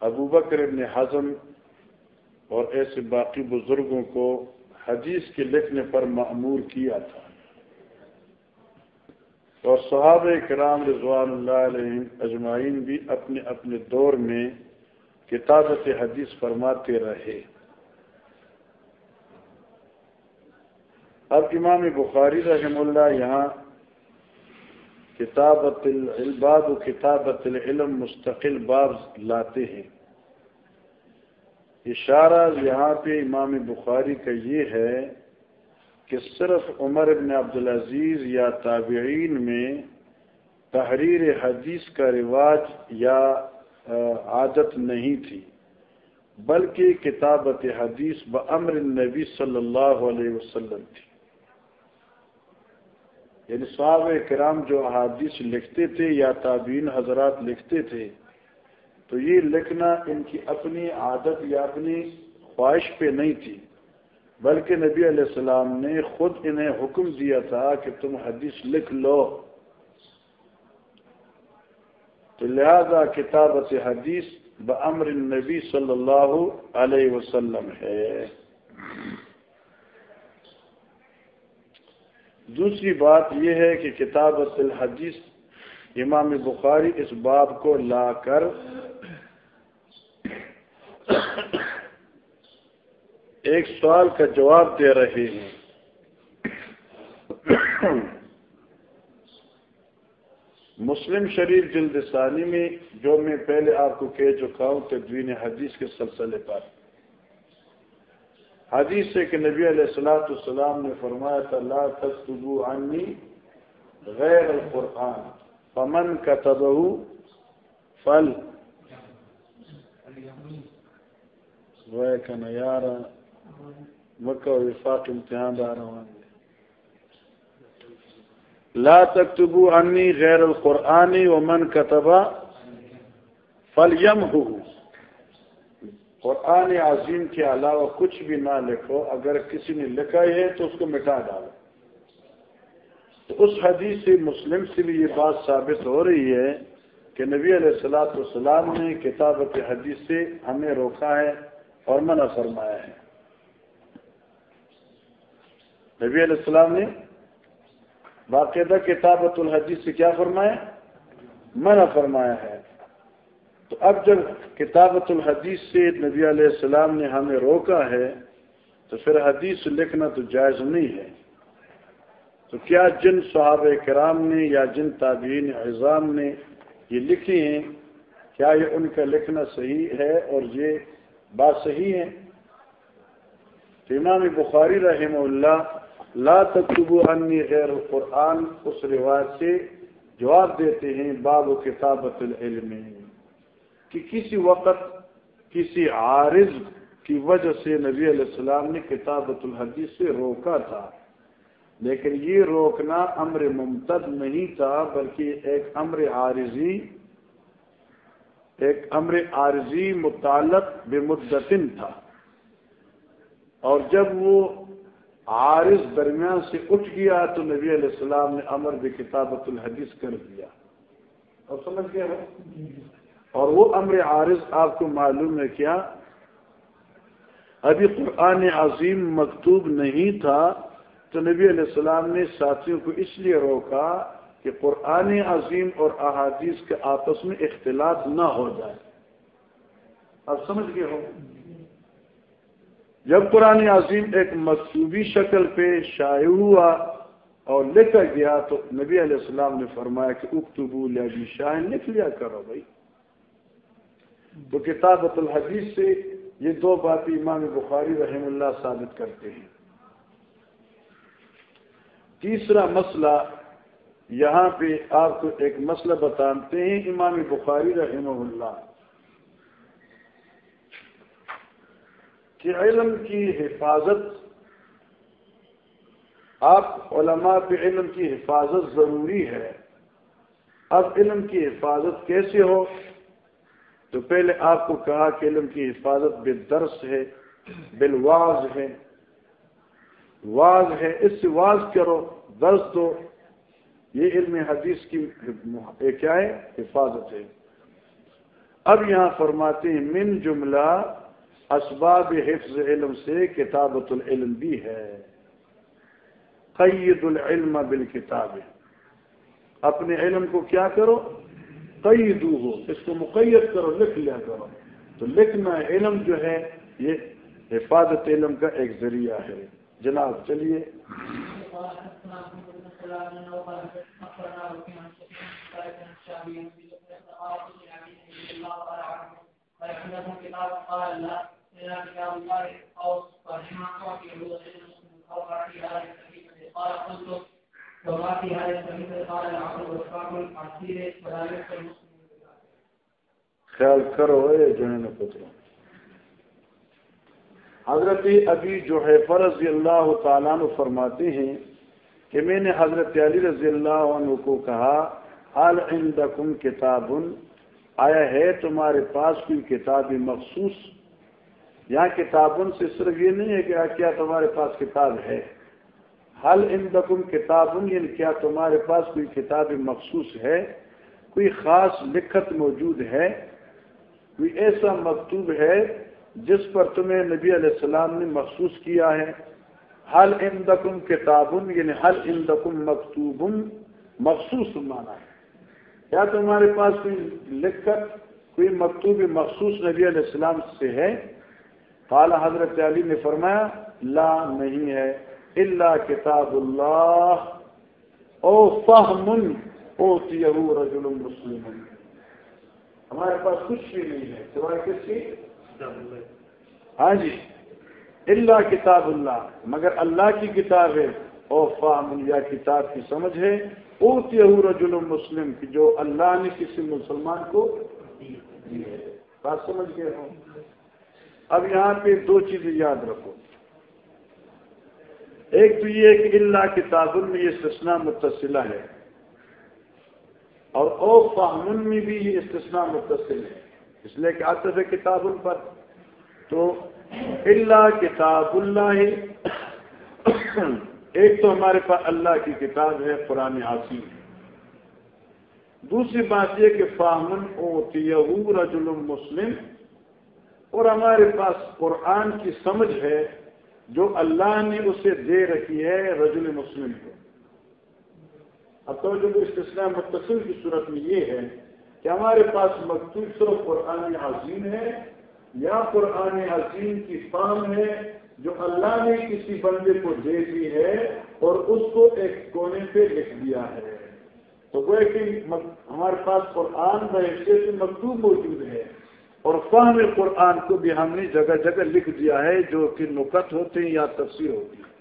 ابو بکر ابن حزم اور ایسے باقی بزرگوں کو حدیث کے لکھنے پر معمور کیا تھا۔ اور صحابہ کرام رضوان اللہ علیہ اجمعین بھی اپنے اپنے دور میں کتابت حدیث فرماتے رہے۔ اب امام بخاری رحم اللہ یہاں کتابت الباب و کتابت العلم مستقل باب لاتے ہیں۔ اشارہ یہاں پہ امام بخاری کا یہ ہے کہ صرف عمر ابن عبدالعزیز یا تابعین میں تحریر حدیث کا رواج یا عادت نہیں تھی، بلکہ کتابت حدیث بمر نبی صلی اللہ علیہ وسلم تھی۔ یعنی صحابہ کرام جو احادیث لکھتے تھے یا تابعین حضرات لکھتے تھے، تو یہ لکھنا ان کی اپنی عادت یا اپنی خواہش پہ نہیں تھی، بلکہ نبی علیہ السلام نے خود انہیں حکم دیا تھا کہ تم حدیث لکھ لو۔ تو لہذا کتابت حدیث بمر نبی صلی اللہ علیہ وسلم ہے۔ دوسری بات یہ ہے کہ کتابت الحدیث امام بخاری اس باب کو لا کر ایک سوال کا جواب دے رہے ہیں۔ مسلم شریف جلد ثانی میں جو میں پہلے آپ کو کہہ چکا ہوں، تدوین حدیث کے سلسلے پر۔ حدیث سے کہ نبی علیہ السلاۃ السلام نے فرمایا تھا، لا تبو عنی غیر القرآن پمن کا تبہ فل کا نیارہ، مکہ و وفاق امتحان دار لا تکتبو عنی غیر القرآنی و من کتبا فل یم ہو قرآن عظیم کے علاوہ کچھ بھی نہ لکھو، اگر کسی نے لکھا ہے تو اس کو مٹا ڈالو۔ تو اس حدیث سے مسلم سے بھی یہ بات ثابت ہو رہی ہے کہ نبی علیہ السلاۃ والسلام نے کتابت حدیث سے ہمیں روکا ہے اور منع فرمایا ہے۔ نبی علیہ السلام نے باقاعدہ کتابت الحدیث سے کیا فرمایا؟ منع فرمایا ہے۔ تو اب جب کتابت الحدیث سے نبی علیہ السلام نے ہمیں روکا ہے، تو پھر حدیث لکھنا تو جائز نہیں ہے۔ تو کیا جن صحابہ کرام نے یا جن تابعین اعظام نے یہ لکھی ہیں، کیا یہ ان کا لکھنا صحیح ہے اور یہ بات صحیح ہے؟ تو امام بخاری رحمہ اللہ، لا تکتبو انی غیر القرآن، اس روایت سے جواب دیتے ہیں باب و کتابت العلم۔ کہ کسی وقت کسی عارض کی وجہ سے نبی علیہ السلام نے کتابت الحدیث سے روکا تھا، لیکن یہ روکنا امر ممتد نہیں تھا، بلکہ ایک امر عارضی، ایک امر عارضی متعلق بے مدتن تھا۔ اور جب وہ عارض درمیان سے اٹھ گیا تو نبی علیہ السلام نے امر بے کتابت الحدیث کر دیا۔ اور سمجھ گیا ہے اور وہ امر عارض آپ کو معلوم ہے کیا؟ ابھی قرآن عظیم مکتوب نہیں تھا تو نبی علیہ السلام نے ساتھیوں کو اس لیے روکا کہ قرآن عظیم اور احادیث کے آپس میں اختلاط نہ ہو جائے۔ اب سمجھ گئے ہو جب قرآن عظیم ایک مکتوبی شکل پہ شائع ہوا اور لکھا گیا تو نبی علیہ السلام نے فرمایا کہ اکتبو لبی شاہ لکھ لیا کرو بھائی۔ تو کتابت الحدیث سے یہ دو باتیں امام بخاری رحم اللہ ثابت کرتے ہیں۔ تیسرا مسئلہ، یہاں پہ آپ کو ایک مسئلہ بتاتے ہیں امام بخاری رحمہ اللہ، کہ علم کی حفاظت، آپ علماء پہ علم کی حفاظت ضروری ہے۔ اب علم کی حفاظت کیسے ہو؟ تو پہلے آپ کو کہا کہ علم کی حفاظت بے درس ہے بالواز ہے۔ واز ہے، اس سے واز کرو، درس دو۔ یہ علم حدیث کی کیا ہے؟ حفاظت ہے۔ اب یہاں فرماتے ہیں، من جملہ اسباب حفظ علم سے کتابت العلم بھی ہے۔ قید العلم بالکتاب۔ اپنے علم کو کیا کرو؟ قیدو ہو اس کو مقید کرو، لکھ لیا کرو۔ تو لکھنا علم جو ہے، یہ حفاظت علم کا ایک ذریعہ ہے۔ جناب، چلیے۔ خیال کرو جو پتروں حضرت ابھی جو ہے فرض اللہ تعالیٰ نے فرماتے ہیں کہ میں نے حضرت علی رضی اللہ عنہ کو کہا حال عندکم کتاب آیا ہے تمہارے پاس کوئی کتاب مخصوص؟ یہاں کتابن سے صرف یہ نہیں ہے کہ کیا تمہارے پاس کتاب ہے۔ حل عندکم کتاب یعنی کیا تمہارے پاس کوئی کتاب مخصوص ہے؟ کوئی خاص لکھت موجود ہے؟ کوئی ایسا مکتوب ہے جس پر تمہیں نبی علیہ السلام نے مخصوص کیا ہے؟ حل اندکم کتاب یعنی حل اندکم مکتوب مخصوص مانا ہے۔ کیا تمہارے پاس کوئی لکھ کر کوئی مکتوب مخصوص نبی علیہ السلام سے ہے؟ قال حضرت علی نے فرمایا، لا، نہیں ہے۔ اللہ کتاب اللہ۔ او فہم او رجل مسلم۔ ہمارے پاس کچھ بھی نہیں ہے، سوائے کس کی؟ ہاں جی۔ اللہ کتاب اللہ۔ مگر اللہ کی کتاب ہے۔ او فام یا کتاب کی سمجھ ہے۔ رجل مسلم کی جو اللہ نے کسی مسلمان کو دی ہے۔ بات سمجھ گئے ہوں؟ اب یہاں پہ دو چیزیں یاد رکھو۔ ایک تو یہ کہ اللہ کتاب میں یہ سسنا متصلہ ہے اور او فامن میں بھی یہ استثنا متصل ہے۔ اس لیے کہ آتے تھے کتاب پر۔ تو اللہ کتاب اللہ ایک تو ہمارے پاس اللہ کی کتاب ہے، قرآن حاصل دوسری بات یہ کہ فاہمن او رجل مسلم۔ اور ہمارے پاس قرآن کی سمجھ ہے۔ جو اللہ نے اسے دے رکھی ہے رجل مسلم کو۔ اب تو جو استثناء متصل کی صورت میں یہ ہے کہ ہمارے پاس مکتوب صرف قرآن عظیم ہے، یا قرآن عظیم کی فام ہے جو اللہ نے کسی بندے کو دے دی ہے اور اس کو ایک کونے پہ لکھ دیا ہے۔ تو وہ کہ ہمارے پاس قرآن بحثے مکتوب موجود ہے۔ اور فہم قرآن کو بھی ہم نے جگہ جگہ لکھ دیا ہے جو کہ نقط ہوتے ہیں یا تفسیر ہوتی ہے۔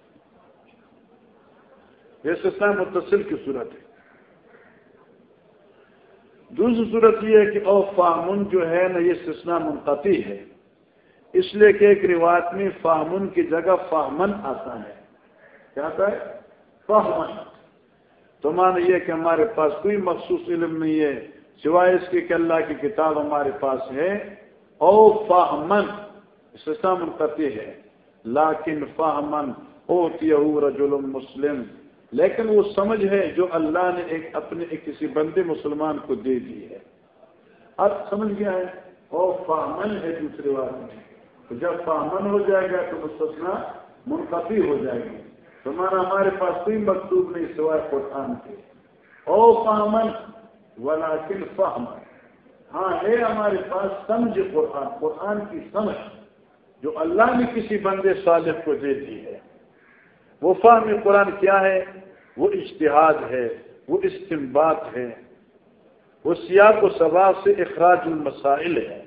یہ سستا متصل کی صورت ہے۔ دوسری صورت یہ ہے کہ او فامن جو ہے نا یہ سسنا منقطع ہے۔ اس لیے کہ ایک روایت میں فامن کی جگہ فہمن آتا ہے۔ کیا آتا ہے؟ فہمن۔ تو مان یہ کہ ہمارے پاس کوئی مخصوص علم نہیں ہے، سوائے اس کے کہ اللہ کی کتاب ہمارے پاس ہے۔ او فہمن سسنا منقطع ہے لاکن فہمن او رجل مسلم۔ لیکن وہ سمجھ ہے جو اللہ نے ایک اپنے ایک کسی بندے مسلمان کو دے دی ہے۔ اب سمجھ گیا ہے اور فامن ہے دوسرے بات میں۔ تو جب فامن ہو جائے گا تو مستثنا منقطع ہو جائے گی۔ تو ہمارا ہمارے پاس کوئی مکتوب نہیں سوائے قرآن کے۔ او فامن ولاکن فہمن۔ ہاں ہے ہمارے پاس سمجھ قرآن قرآن کی سمجھ جو اللہ نے کسی بندے صالح کو دے دی ہے۔ وہ فہم قرآن کیا ہے؟ وہ اشتہاد ہے، وہ استمباد ہے۔ وہ سیاق و ثباب سے اخراج المسائل ہے۔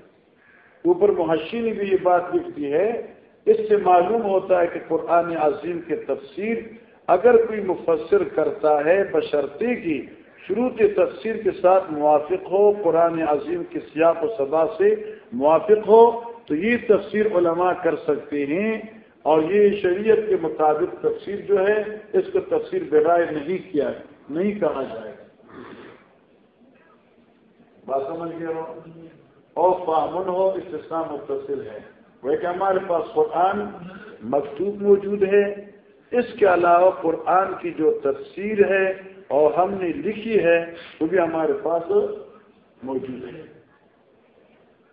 اوپر محشی نے بھی یہ بات لکھتی ہے، اس سے معلوم ہوتا ہے کہ قرآن عظیم کے تفسیر اگر کوئی مفسر کرتا ہے بشرطے کی شروع تفسیر کے ساتھ موافق ہو، قرآن عظیم کے سیاق و سبا سے موافق ہو، تو یہ تفسیر علماء کر سکتے ہیں۔ اور یہ شریعت کے مطابق تفسیر جو ہے، اس کو تفسیر برائے نہیں کیا نہیں کہا جائے بات سمجھ گیا ہو؟ اور فامن ہو استثنا متصل ہے۔ وہ کہ ہمارے پاس قرآن مکتوب موجود ہے۔ اس کے علاوہ قرآن کی جو تفسیر ہے اور ہم نے لکھی ہے، وہ بھی ہمارے پاس موجود ہے۔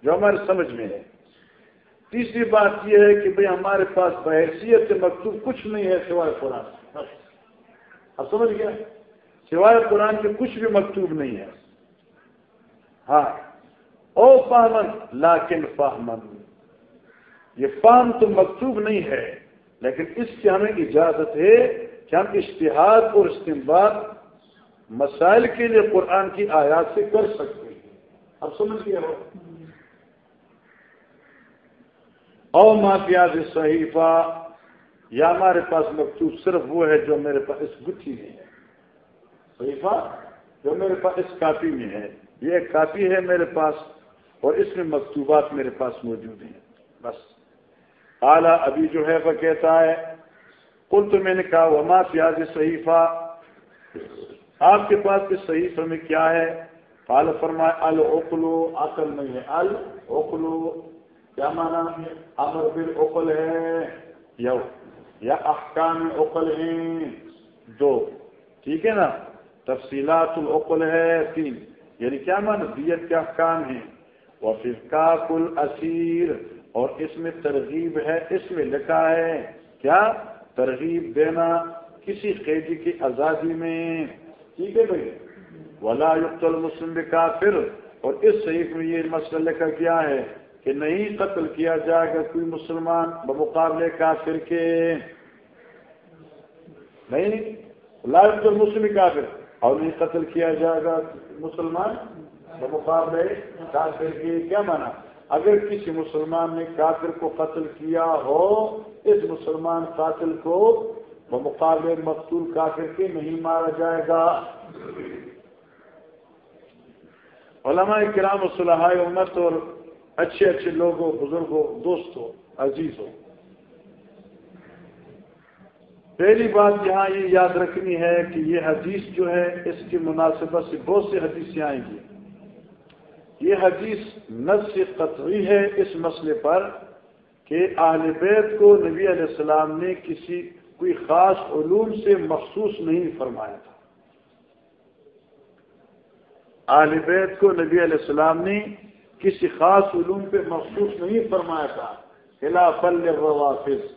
جو ہماری سمجھ میں ہے۔ تیسری بات یہ ہے کہ بھئی ہمارے پاس بحیثیت مکتوب کچھ نہیں ہے سوائے قرآن۔ اب سمجھ گیا سوائے قرآن کے کچھ بھی مکتوب نہیں ہے۔ ہاں۔ او فہمن لاکن فہمن۔ یہ فہم تو مکتوب نہیں ہے، لیکن اس سے ہمیں اجازت ہے کہ ہم اشتہاد اور استعمال مسائل کے لیے قرآن کی آیات سے کر سکتے ہیں۔ اب سمجھ گیا ہو؟ او مافیا صحیفہ یا ہمارے پاس مکتوب صرف وہ ہے جو میرے پاس اس گتھی میں ہے۔ صحیفہ جو میرے پاس اس کاپی میں ہے۔ یہ ایک کاپی ہے میرے پاس اور اس میں مکتوبات میرے پاس موجود ہیں۔ بس۔ اعلیٰ ابھی جو ہے وہ کہتا ہے کل تو میں نے کہا، وما پیاز صحیفہ آپ کے پاس اس صحیفہ میں کیا ہے؟ قال فرمائے الکلو عقل نہیں ہے۔ الکلو کیا مانا امر بل اوقل ہے۔ یو، یا احکام اوقل ہیں۔ دو، ٹھیک ہے نا؟ تفصیلات العقل ہے۔ تین یعنی کیا مانا دیت کے احکام ہیں۔ وہ فرقہ کل اسیر اور اس میں ترغیب ہے، اس میں لکھا ہے۔ کیا؟ ترغیب دینا کسی قیدی کی آزادی میں۔ ٹھیک ہے بھائی؟ ولا یقت المسلم کافر اور اس صحیح میں یہ مسئلہ لکھا کیا ہے کہ نہیں قتل کیا جائے گا کوئی مسلمان بمقابلے کافر کے۔ نہیں؟ لائف مسلم کافر اور نہیں قتل کیا جائے گا مسلمان بمقابلے کافر کے۔ کیا مانا اگر کسی مسلمان نے کافر کو قتل کیا ہو، اس مسلمان قاتل کو بمقابلے مقتول کافر کے نہیں مارا جائے گا۔ علماء کرام و صلاح امت اور اچھے اچھے لوگوں، بزرگوں، دوستوں، عزیزوں، پہلی بات یہاں یہ یاد رکھنی ہے کہ یہ حدیث جو ہے، اس کی مناسبت سے بہت سی حدیثیں آئیں گی۔ یہ حدیث نس قطعی ہے اس مسئلے پر کہ اہل بیت کو نبی علیہ السلام نے کسی کوئی خاص علوم سے مخصوص نہیں فرمایا تھا۔ اہل بیت کو نبی علیہ السلام نے کسی خاص علوم پہ مخصوص نہیں فرمایا تھا۔ خلاف الروافظ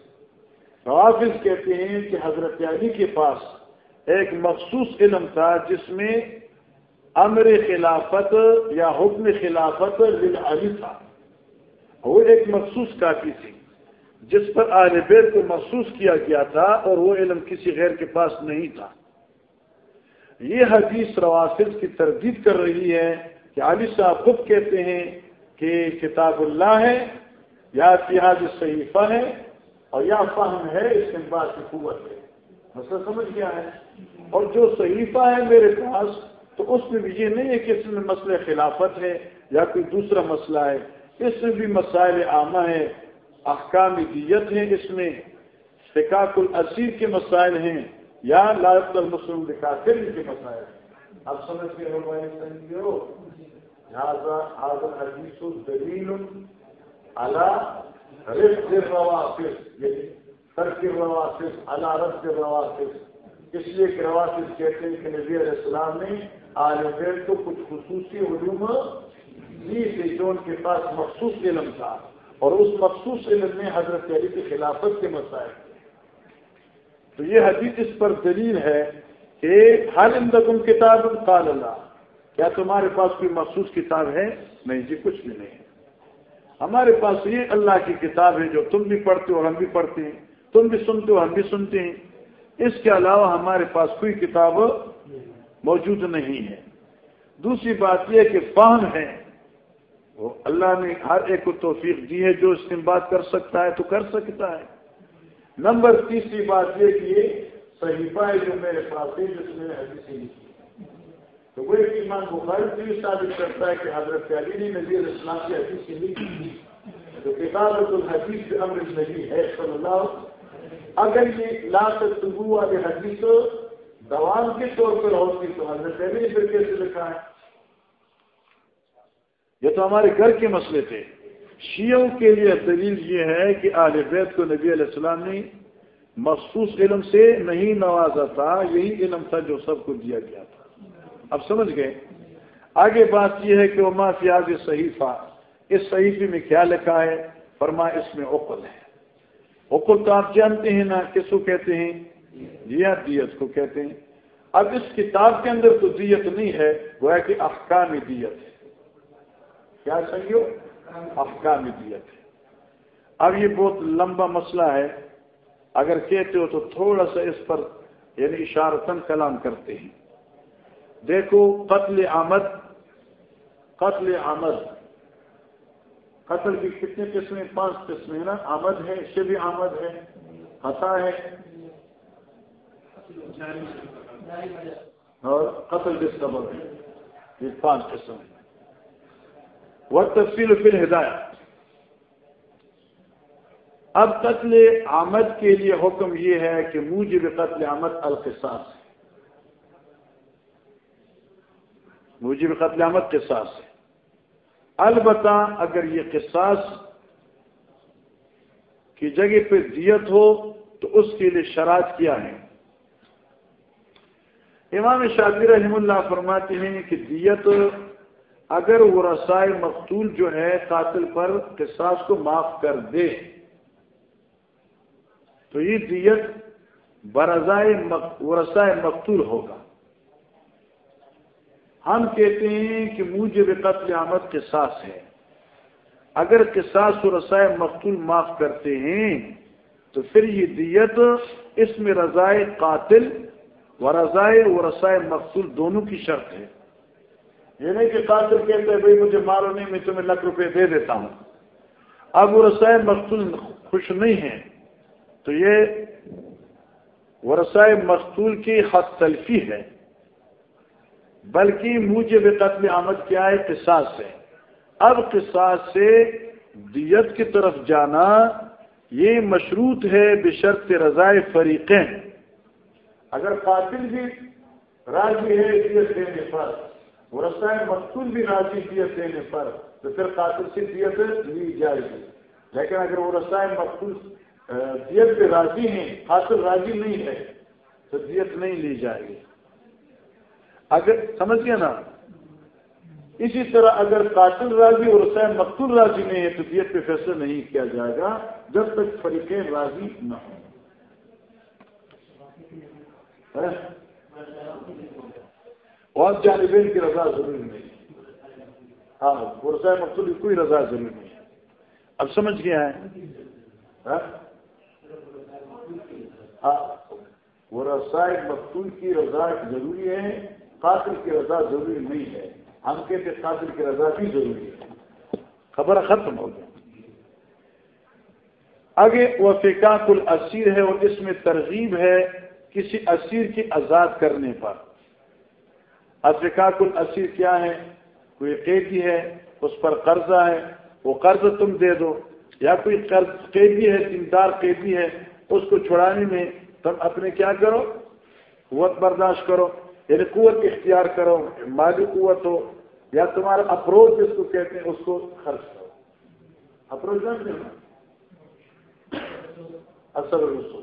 روافظ کہتے ہیں کہ حضرت علی کے پاس ایک مخصوص علم تھا جس میں امر خلافت یا حکم خلافت علی تھا۔ وہ ایک مخصوص کافی تھی۔ جس پر آل بیت کو محسوس کیا گیا تھا اور وہ علم کسی غیر کے پاس نہیں تھا۔ یہ حدیث روافظ کی تردید کر رہی ہے کہ علی صاحب خود کہتے ہیں کہ کتاب اللہ ہے، یا اتحاد صحیفہ ہے اور یا فہم ہے، اس کے بعد کی قوت ہے۔ مسئلہ سمجھ گیا ہے؟ اور جو صحیفہ ہے میرے پاس، تو اس میں بھی یہ نہیں ہے کہ اس میں مسئلہ خلافت ہے یا کوئی دوسرا مسئلہ ہے۔ اس میں بھی مسائل عامہ ہے احکام دیت ہیں اس میں، فکاک الاسیر کے مسائل ہیں، یا لائق المسلم دکھاتے کے مسائل ہیں۔ اب سمجھ کے ہو؟ هذا هذا الحديث دليل على رفض الروافض يعني یعنی ترک الروافض على رفض الروافض اس لیے کہ روافض کہتے ہیں کہ نبی علیہ السلام نے عالم بیت کو کچھ خصوصی علوم دی تھی جو ان کے پاس مخصوص علم تھا۔ اور اس مخصوص علم میں حضرت علی کی خلافت کے مسائل تو یہ حدیث اس پر دلیل ہے کہ ہر اندکم کتاب قال اللہ کیا تمہارے پاس کوئی مخصوص کتاب ہے؟ نہیں جی کچھ بھی نہیں۔ ہے ہمارے پاس یہ اللہ کی کتاب ہے جو تم بھی پڑھتے ہو، ہم بھی پڑھتے ہیں۔ تم بھی سنتے ہو، ہم بھی سنتے ہیں۔ اس کے علاوہ ہمارے پاس کوئی کتاب موجود نہیں ہے۔ دوسری بات یہ کہ فہم ہے۔ وہ اللہ نے ہر ایک کو توفیق دی ہے، جو اس کی بات کر سکتا ہے تو کر سکتا ہے۔ نمبر تیسری بات یہ کہ صحیفہ ہے جو میرے پاس ہے جس میں حدیث لکھی تو وہ ایک ایمان بخاری بھی ثابت کرتا ہے کہ حضرت علی نے نبی علیہ کی حدیث کی لکھی جو کتاب الحدیث امر نبی ہے صلی اللہ اگر یہ لا تبو والے حدیث دوام کے طور پر ہوتی تو حضرت علی نے پھر کیسے لکھا ہے؟ یہ تو ہمارے گھر کے مسئلے تھے۔ شیعوں کے لیے دلیل یہ ہے کہ آل بیت کو نبی علیہ السلام نے مخصوص علم سے نہیں نوازا تھا، یہی علم تھا جو سب کو دیا گیا تھا۔ اب سمجھ گئے؟ آگے بات یہ ہے کہ وہ معافیاز صحیفہ اس صحیفے میں کیا لکھا ہے؟ فرما اس میں عقل ہے۔ عقل تو آپ جانتے ہیں نا، کس کو کہتے ہیں؟ جی ہاں دیت کو کہتے ہیں۔ اب اس کتاب کے اندر تو دیت نہیں ہے، وہ ہے کہ افکام دیت ہے۔ کیا سنگیو افکام دیت ہے اب یہ بہت لمبا مسئلہ ہے۔ اگر کہتے ہو تو تھوڑا سا اس پر یعنی اشارتن کلام کرتے ہیں۔ دیکھو، قتل آمد قتل آمد قتل کی کتنے قسمیں؟ پانچ قسمیں نا۔ آمد ہے شب آمد ہے، خطا ہے۔ اور قتل کے سبب ہے یہ پانچ قسم ہے وہ تفصیل پھر ہدایت اب قتل آمد کے لیے حکم یہ ہے کہ موجب قتل آمد القصاص. موجب قتل آمد قصاص. ہے البتہ اگر یہ قصاص کی جگہ پہ دیت ہو تو اس کے لیے شرائط کیا ہے امام شاطر رحم اللہ فرماتے ہیں کہ دیت اگر وہ رسائے مقتول جو ہے قاتل پر قصاص کو معاف کر دے، تو یہ دیت برضائے رسائے مقتول ہوگا۔ ہم کہتے ہیں کہ مجھے قتل آمد قصاص ہے۔ اگر قصاص و رسائے مقتول معاف کرتے ہیں، تو پھر یہ دیت اس میں رضائے قاتل و رضائے و رسائے مقتول دونوں کی شرط ہے۔ یہ نہیں کہ قاتل کہتے ہیں، بھائی مجھے مارو، نہیں، میں تمہیں لاکھ روپے دے دیتا ہوں۔ اب رسائے مقتول خوش نہیں ہیں۔ تو یہ ورسائے مقتول کی حد تلفی ہے۔ بلکہ مجھے بے قتل آمد کیا ہے، قصاص سے اب قصاص سے دیت کی طرف جانا یہ مشروط ہے، بشرط رضائے فریقیں اگر قاتل بھی راضی ہے دیت دینے پر وہ رسائے مقتول بھی راضی دیت دینے پر، تو پھر قاتل سے دیت لی جائے گی۔ لیکن اگر وہ رسائے مقتول دیت پہ راضی ہیں، قاتل راضی نہیں ہے، تو دیت نہیں لی جائے گی۔ اگر، سمجھ گیا نا؟ اسی طرح اگر قاتل راضی اور رسائن مقتول راضی نہیں ہے، تو دیت پہ فیصلہ نہیں کیا جائے گا جب تک فریقیں راضی نہ ہوں۔ ہاں؟ اور جانبین کی رضا ضروری نہیں ہاں وہ رسائے مقتول کی کوئی رضا ضروری نہیں ہے۔ اب سمجھ گیا ہے؟ ہاں؟, ہاں، وہ رسائے مقتول کی رضا ضروری ہے، قاتل کی رضا ضروری نہیں ہے۔ ہم کہتے قاتل کی رضا بھی ضروری ہے۔ خبر ختم ہو گیا آگے وہ فکاق الاسیر ہے اور اس میں ترغیب ہے کسی اسیر کی آزاد کرنے پر۔ افقاق الاسیر کیا ہے، کوئی قیدی ہے، اس پر قرضہ ہے، وہ قرض تم دے دو، یا کوئی قرض قیدی ہے، دیندار قیدی ہے، اس کو چھڑانے میں تم اپنے کیا کرو؟ قوت برداشت کرو یعنی قوت اختیار کرو، مالی قوت ہو، یا تمہارا اپروچ جس کو کہتے ہیں، اس کو خرچ کرو۔ اپروچ جانتے اصل رسو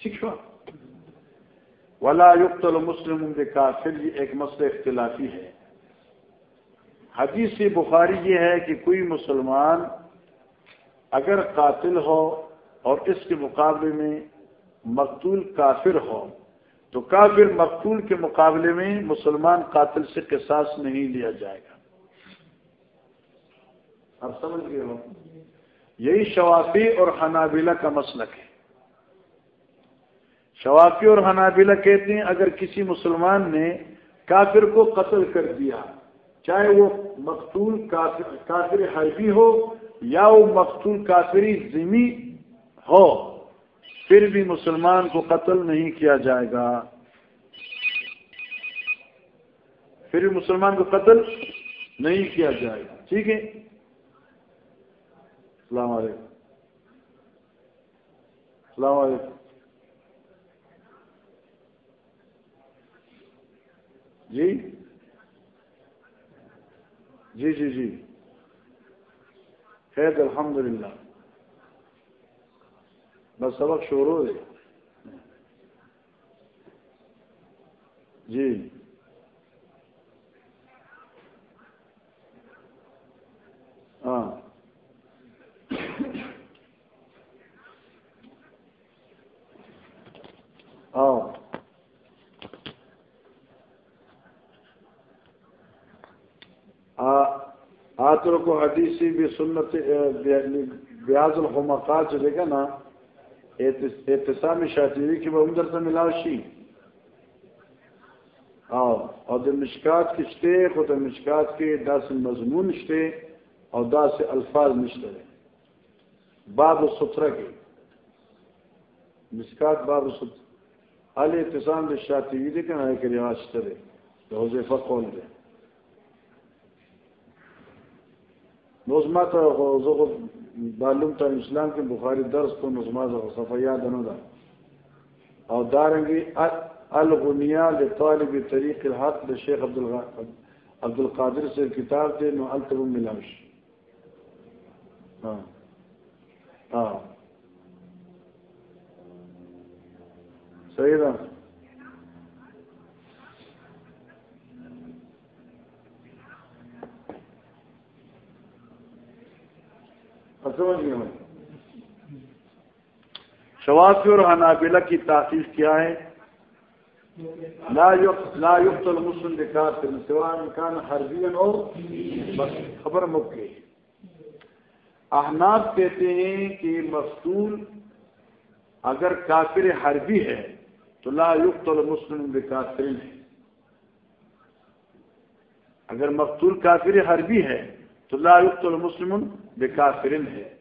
ٹھیک ہوا ولا یقت المسلم کا پھر یہ ایک مسئلہ اختلافی ہے۔ حدیث بخاری یہ ہے کہ کوئی مسلمان اگر قاتل ہو اور اس کے مقابلے میں مقتول کافر ہو، تو کافر مقتول کے مقابلے میں مسلمان قاتل سے قصاص نہیں لیا جائے گا۔ آپ سمجھ گئے ہو؟ یہی شوافی اور حنابلہ کا مسلک ہے۔ شوافی اور حنابلہ کہتے ہیں، اگر کسی مسلمان نے کافر کو قتل کر دیا، چاہے وہ مقتول کافر حربی ہو یا وہ مقتول کافری ذمی ہو، پھر بھی مسلمان کو قتل نہیں کیا جائے گا۔ پھر بھی مسلمان کو قتل نہیں کیا جائے گا۔ ٹھیک ہے؟ السلام علیکم۔ السلام علیکم۔ جی؟ جی جی جی۔ خیر الحمد للہ بس سبق شروع ہے جی۔ قاتل کو حدیثی بھی سنت بیاض الحمقات جو دیکھا نا احتسام شاطری کی وہ اندر سے ملاشی اور د مشکات کی شتے کو د مشکات کے دا سے مضمون شتے، اور دا سے الفاظ نشتے باب سترہ کے مشکات باب سترہ حال احتسام دے شاطری دے کہ کہ رواج شتے تو حضیفہ قول دے نظمات معلوم تھا اسلام کے بخاری درس کو نظمات صفیات اندا اور دارنگی الغنیا لطالب طریق الحق شیخ عبد عبد القادر سے کتاب دے نو التب ملاش ہاں. ہاں. صحیح نا؟ سمجھ گئے شوافی اور حنابلہ کی تاخیر کیا ہے؟ لا يقت المسلم بكافر سواء كان حربيا او بس خبر مکے احناف کہتے ہیں کہ مفتول اگر کافر حربی ہے تو لا يقت المسلم بكافر اگر مقتول کافر حربی ہے تو لا يقت المسلم ہے۔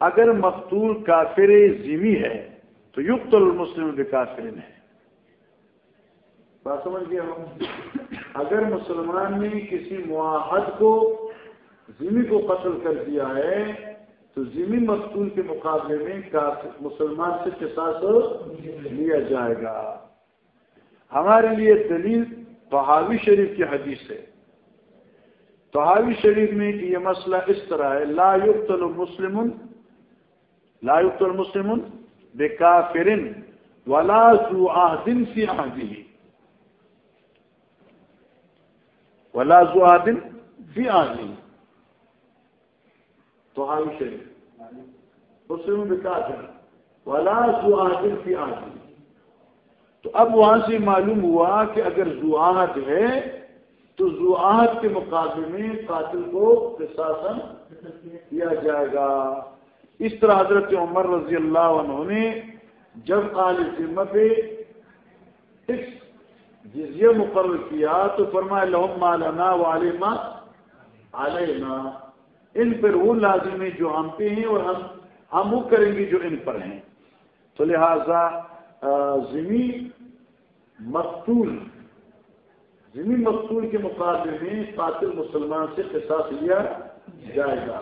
اگر مقتول کافر ذمی ہے، تو یقت المسلم بکافر ہے۔ بات سمجھ گیا اگر مسلمان نے کسی معاہد کو ذمی کو قتل کر دیا ہے، تو ذمی مقتول کے مقابلے میں مسلمان سے قصاص لیا جائے گا۔ ہمارے لیے دلیل بحاوی شریف کی حدیث ہے۔ توحاوی شریف میں یہ مسئلہ اس طرح ہے، لا يقتل مسلم لا يقتل مسلم بكافر ولا ذو عهد في عهده ولا ذو عهد في عهده توحاوی شریف مسلم بكافر ولا ذو عهد في عهده تو اب وہاں سے معلوم ہوا کہ اگر ذو عہد ہے تو زوآت کے مقابلے میں قاتل کو پرشاسن کیا جائے گا۔ اس طرح حضرت عمر رضی اللہ عنہ نے جب عال ذمت جزیہ مقرر کیا تو فرمایا، لہم مالنا والما علینا۔ ان پر وہ لازمی جو ہم پہ ہیں اور ہم ہم وہ کریں گے جو ان پر ہیں۔ تو لہذا زمین مقتول زمین مقتول کے مقابلے میں قاتل مسلمان سے قصاص لیا جائے گا۔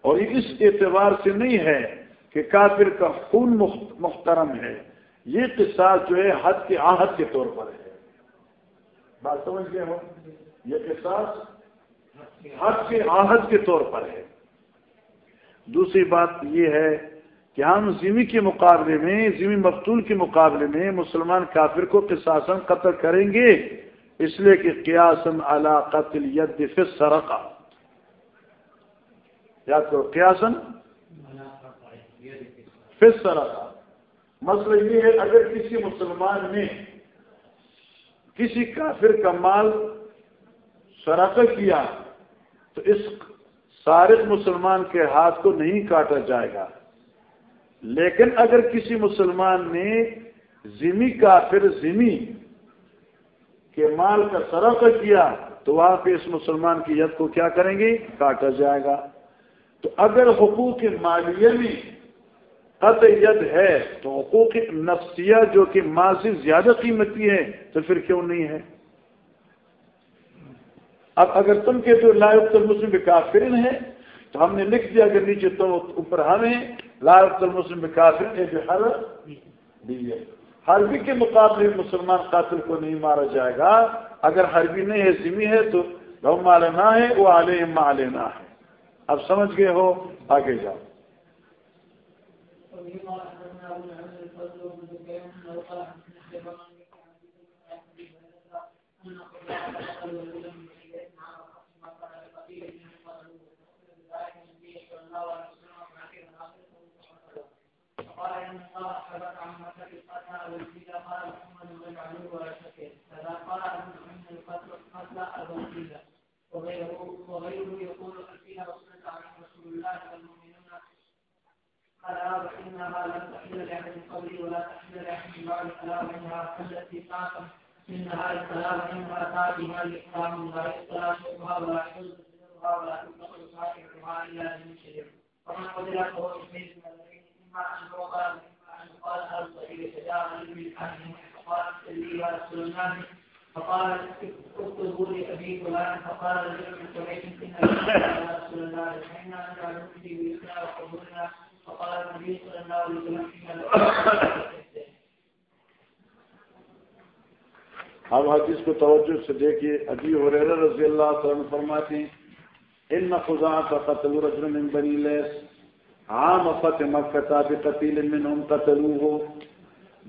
اور یہ اس اعتبار سے نہیں ہے کہ کافر کا خون محترم ہے۔ یہ قصاص جو ہے حد کے آہت کے طور پر ہے۔ بات سمجھ گئے ہو؟ یہ قصاص حد کے آہت کے طور پر ہے۔ دوسری بات یہ ہے کہ ہم زمین کے مقابلے میں زمین مقتول کے مقابلے میں مسلمان کافر کو قصاصن قتل کریں گے۔ اس لیے کہ قیاسن علا قتل ید سرقہ یاد کرو قیاسن فس سرقہ مسئلہ یہ ہے، اگر کسی مسلمان نے کسی کافر کا مال سرقہ کیا، تو اس سارق مسلمان کے ہاتھ کو نہیں کاٹا جائے گا۔ لیکن اگر کسی مسلمان نے زمی کافر، زمی کہ مال کا سرق کیا تو وہاں پہ اس مسلمان کی ید کو کیا کریں گے؟ کاٹا جائے گا۔ تو اگر حقوق مالیہ میں قطع ید ہے تو حقوق نفسیہ جو کہ مال سے زیادہ قیمتی ہے تو پھر کیوں نہیں ہے؟ اب اگر تم کے تو لائق المسلم کافرن ہے تو ہم نے لکھ دیا اگر نیچے تو اوپر ہمیں لائق المسلم کافرن ہے جو ہر دی ہے۔ حربی کے مقابلے مسلمان قاتل کو نہیں مارا جائے گا۔ اگر حربی نہیں ہے سمی ہے، تو لو مالنا ہے وہ علیہ مالنا ہے۔ اب سمجھ گئے ہو؟ آگے جاؤ۔ وغيره وغيره يقول الأسئلة وصلت على رسول الله صلى الله عليه وسلم قال إنها لم تحل لأحد قولي ولا تحل لأحد بعد كلام منها كلتي فاطم إنها الكلام إن أتى بها الإكرام غير إكرام شبهها ولا يحل بها ولا تنقل فاكر بها إلا من شرب فمن قدر قوله من المسلمين إما أن يقال أن فقال اكتبوا لأبي فلان. فقال إن رسول الله فقال، النبي صلى الله عليه وسلم حدیث کو توجہ سے دیکھیے. ابھی حریر رضی اللہ عنہ فرماتے ہیں، ان خزاں کا قتل رجل من بنی لیس عام فتح مکہ بقتیل منهم قتلوه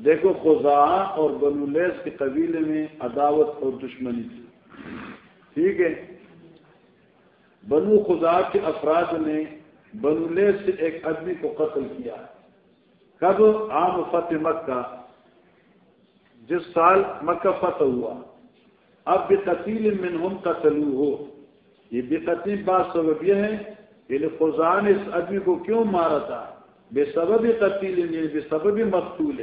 دیکھو خزاں اور بنو لیس کے قبیلے میں عداوت اور دشمنی تھی۔ ٹھیک ہے۔ بنو خزا کے افراد نے بنو لیس سے ایک آدمی کو قتل کیا۔ کب؟ عام فتح مکہ۔ جس سال مکہ فتح ہوا۔ اب بے قتیل منہم قتلو ہو یہ بے قتیل بات سبب یہ ہے کہ خزاں نے اس آدمی کو کیوں مارا تھا؟ بے سبب قتیل یعنی بے سبب مقتول.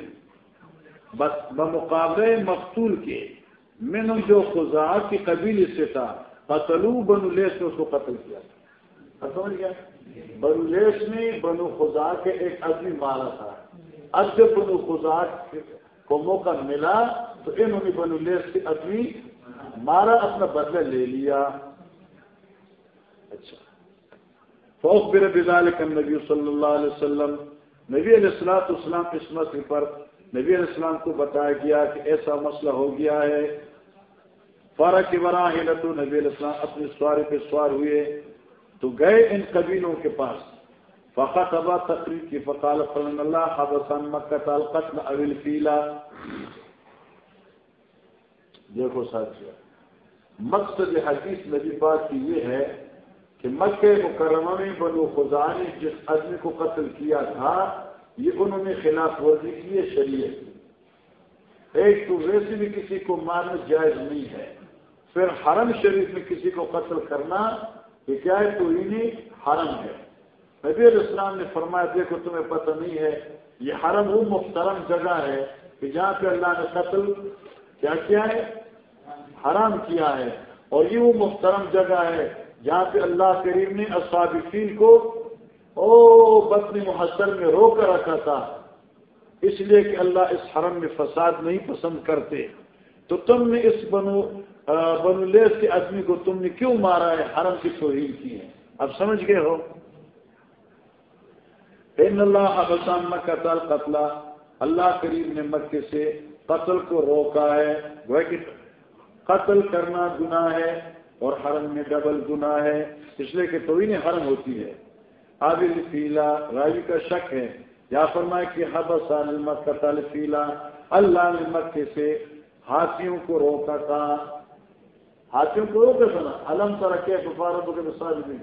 بمقابلے مقتول کے من جو خزا کی قبیل سے تھا، قتلو بنو لیس نے اس کو قتل کیا گیا؟ بنو لیس نے بنو خزا کے ایک آدمی مارا تھا. اب جب بنو خزا کو موقع ملا، تو انہوں نے بنو لیس کے آدمی مارا، اپنا بدلہ لے لیا. اچھا۔ فوق بر بزال نبی صلی اللہ علیہ وسلم. نبی علیہ السلاۃ اسلام اس مسئلے پر نبی علیہ السلام کو بتایا گیا کہ ایسا مسئلہ ہو گیا ہے۔ فارغ کی برا تو نبی علیہ السلام اپنی سواری پہ سوار ہوئے تو گئے ان قبیلوں کے پاس۔ فقط ابا تقریب کی، فقال فلن اللہ حبسان مکہ قتل اول فیلا دیکھو ساتھیہ مقصد حدیث نبی بات کی یہ ہے کہ مکہ مکرمہ میں بنو خدا نے جس آدمی کو قتل کیا تھا، یہ انہوں نے خلاف ورزی کی ہے، شریعت ایک تو ویسے بھی کسی کو مارنا جائز نہیں ہے۔ پھر حرم شریف میں کسی کو قتل کرنا، یہ کیا ہے؟ تو انہیں حرم ہے۔ نبی علیہ السلام نے فرمایا، دیکھو تمہیں پتہ نہیں ہے، یہ حرم وہ محترم جگہ ہے کہ جہاں پہ اللہ نے قتل کیا کیا ہے؟ حرام کیا ہے۔ اور یہ وہ محترم جگہ ہے جہاں پہ اللہ کریم نے اسابقین کو او بطنی محسر میں رو کر رکھا تھا، اس لیے کہ اللہ اس حرم میں فساد نہیں پسند کرتے۔ تو تم نے اس بنو بنو لیس کے آدمی کو تم نے کیوں مارا ہے؟ حرم کی توہین کی ہے۔ اب سمجھ گئے ہو؟ ان اللہ ابسان مکہ قتل اللہ کریم نے مکے سے قتل کو روکا ہے۔ قتل کرنا گناہ ہے۔ اور حرم میں ڈبل گناہ ہے، اس لیے کہ توہین حرم ہوتی ہے۔ ابل فیلا راوی کا شک ہے۔ یا فرمائے کہ حب سال فیلا اللہ نے مکے سے ہاتھیوں کو روکا تھا۔ ہاتھیوں کو روکا تھا نا۔ علم ترقی بفارت کے مساج میں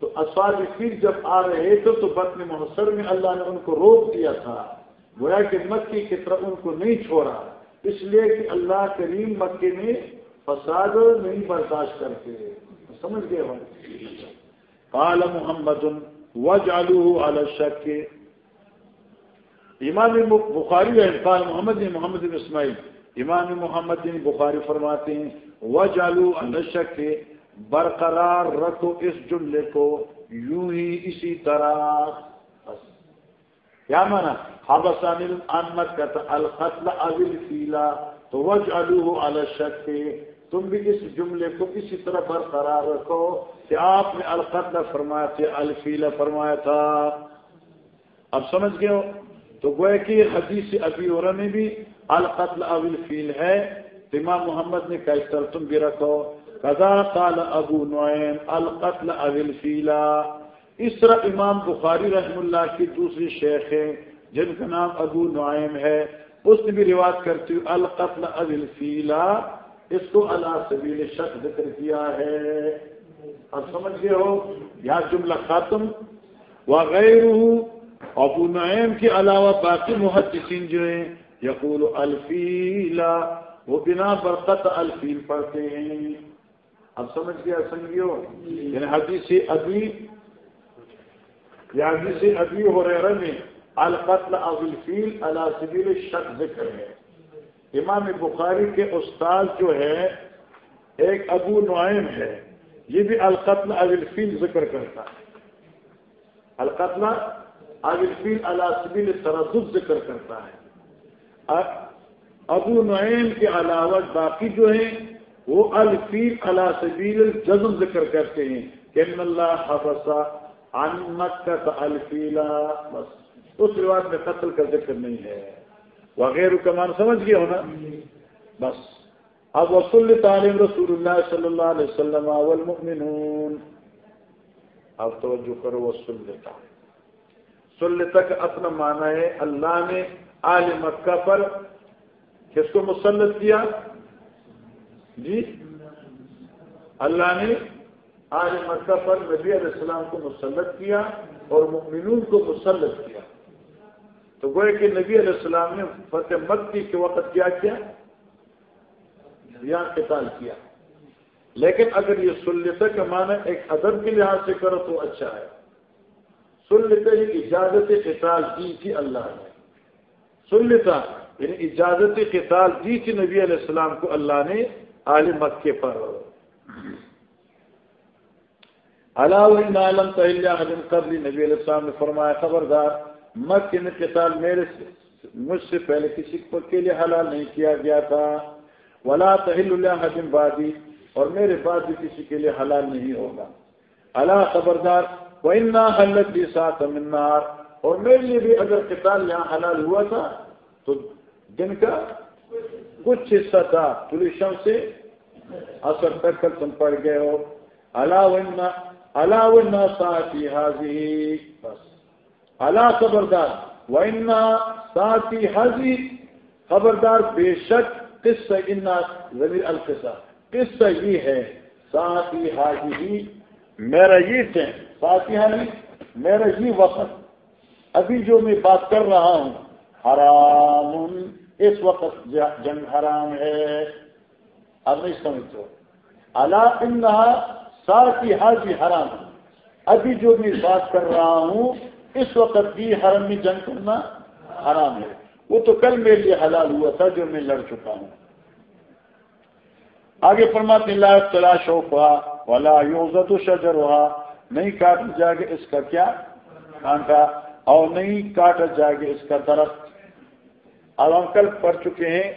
تو اسفاد پھر جب آ رہے تھے تو بطن محسر میں اللہ نے ان کو روک دیا تھا۔ گویا کہ مکی کی طرف ان کو نہیں چھوڑا۔ اس لیے کہ اللہ کریم مکے میں فساد نہیں برداشت کرتے۔ سمجھ گئے ہوں۔ قال محمد وجعلوه على الشك۔ امام بخاری ہے قال محمد بن محمد بن اسماعیل۔ امام محمد بن بخاری فرماتے ہیں وجعلوا على الشك۔ برقرار رکھو اس جملے کو یوں ہی اسی طرح۔ بس۔ کیا مانا حبسان الامت کا القتل اول فیلا تو وجعلوه على الشك۔ تم بھی اس جملے کو اسی طرح برقرار رکھو کہ آپ نے القتل فرمایا تھا الفیلا فرمایا تھا۔ اب سمجھ گئے ہو؟ تو گوئے کہ حدیث ابھی اور میں بھی القتل اول فیل ہے۔ امام محمد نے کہا طرح تم بھی رکھو۔ قضا قال ابو نعیم، القتل اول فیلا اس طرح امام بخاری رحم اللہ کی دوسری شیخ ہے جن کا نام ابو نعیم ہے، اس نے بھی رواج کرتی ہوں القتل اول فیلا اس کو اللہ سبیل شک ذکر کیا ہے۔ اب سمجھ گئے ہو؟ یا جملہ خاتم۔ وغیر ابو نعیم کے علاوہ باقی محدثین جو ہیں، یقول الفیلا وہ بنا برقت الفیل پڑھتے ہیں۔ اب سمجھ گیا سنگیو یعنی حدیث ابھی یا یعنی حدیث ابھی ہو رہے میں القتل الفیل اللہ سبیل شک ذکر ہے۔ امام بخاری کے استاد جو ہے، ایک ابو نعیم ہے۔ یہ بھی القتل الفیل ذکر کرتا ہے۔ القتل الفیل اللہ سبیل تردد ذکر کرتا ہے۔ ابو نعیم کے علاوہ باقی جو ہیں، وہ الفیل اللہ سبیل الجزم ذکر کرتے ہیں۔ کہ اللہ حفصہ مکہ الفیلا بس۔ اس رواج میں قتل کا ذکر نہیں ہے۔ وغیرہ کا مان سمجھ گیا ہونا؟ بس. اب وصول تعلیم رسول اللہ صلی اللہ علیہ وسلم والمؤمنون. اب توجہ کرو وصول سلتا کا اپنا معنی ہے اللہ نے آل مکہ پر کس کو مسلط کیا؟ جی؟ اللہ نے آج مکہ پر نبی علیہ السلام کو مسلط کیا اور مؤمنون کو مسلط کیا۔ تو گوئے کہ نبی علیہ السلام نے فتح مکی کے وقت کیا کیا؟ یہاں قتال کیا۔ لیکن اگر یہ سلتا کا معنی ایک ادب کے لحاظ سے کرو تو اچھا ہے۔ سلتا ہی یعنی اجازت قتال دی تھی اللہ نے۔ سلتا یعنی اجازت قتال دی تھی نبی علیہ السلام کو اللہ نے عال مکے پر۔ علاؤ عالم قبل نبی علیہ السلام نے فرمایا، خبردار مکہ قتال میرے مجھ سے پہلے کسی کے لیے حلال نہیں کیا گیا تھا۔ ولا تحل اللہ حجم بادی اور میرے بعد بھی کسی کے لیے حلال نہیں ہوگا۔ اللہ خبردار وہ حلت بھی ساتھ امنار اور میرے لیے بھی اگر قتال یہاں حلال ہوا تھا، تو دن کا کچھ حصہ تھا۔ پولیسوں سے اثر تک کر تم پڑ گئے ہو۔ اللہ اللہ ساتھی حاضی بس۔ اللہ خبردار ونا ساتھی حاضی خبردار، بے شک قصہ انا ضمیر القصہ۔ قصہ یہ ہے، ساتھی حاضی میرا یہ تھے، ساتھی حاضی میرا یہ وقت۔ ابھی جو میں بات کر رہا ہوں، حرام، اس وقت جنگ حرام ہے۔ اب نہیں سمجھو اللہ انہا ساتھی حاضی حرام۔ ابھی جو میں بات کر رہا ہوں اس وقت بھی حرم میں جنگ کرنا حرام ہے۔ وہ تو کل میرے لیے حلال ہوا تھا جو میں لڑ چکا ہوں۔ آگے فرماتے اللہ تلاش ہو پا والا یوزت شجر ہوا نہیں کاٹ جائے گا اس کا کیا؟ کانٹا۔ اور نہیں کاٹا جائے گا اس کا درخت۔ اب ہم کل پڑھ چکے ہیں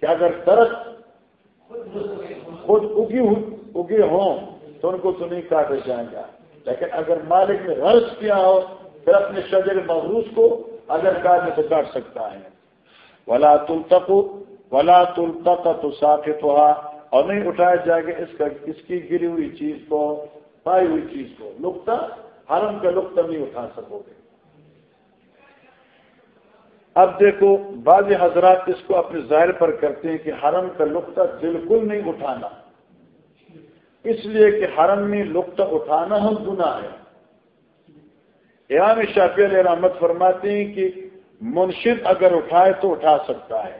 کہ اگر درخت خود اگی اگے ہوں تو ان کو تو نہیں کاٹا جائے گا۔ لیکن اگر مالک نے غرض کیا ہو پھر اپنے شجر محروس کو اگر کاٹنے سے کاٹ سکتا ہے۔ ولا تل تک ولا تل تک تو ساخت اور نہیں اٹھایا جائے گا اس کا اس کی گری ہوئی چیز کو، پائی ہوئی چیز کو۔ لکتا حرم کا لکتا نہیں اٹھا سکو گے۔ اب دیکھو، بعض حضرات اس کو اپنے ظاہر پر کرتے ہیں کہ حرم کا لقطہ بالکل نہیں اٹھانا۔ اس لیے کہ حرم میں لقطہ اٹھانا ہم گناہ ہے امام شافی علیہ رحمت فرماتے ہیں کہ منشد اگر اٹھائے تو اٹھا سکتا ہے۔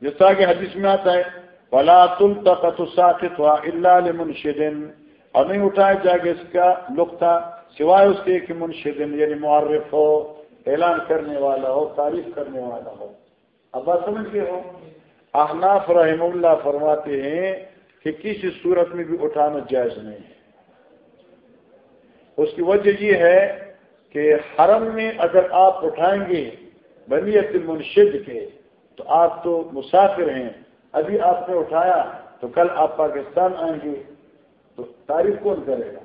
جیسا کہ حدیث میں آتا ہے، ولا تل تقت ساخت ہوا اللہ اور نہیں اٹھایا جائے گا اس کا لقطہ سوائے اس کے کہ منشدن یعنی معرف ہو، اعلان کرنے والا ہو، تعریف کرنے والا ہو۔ اب بات سمجھ گئے ہو؟ احناف رحم اللہ فرماتے ہیں کہ کسی صورت میں بھی اٹھانا جائز نہیں ہے۔ اس کی وجہ یہ ہے کہ حرم میں اگر آپ اٹھائیں گے بنیت منشد کے، تو آپ تو مسافر ہیں۔ ابھی آپ نے اٹھایا، تو کل آپ پاکستان آئیں گے۔ تو تعریف کون کرے گا؟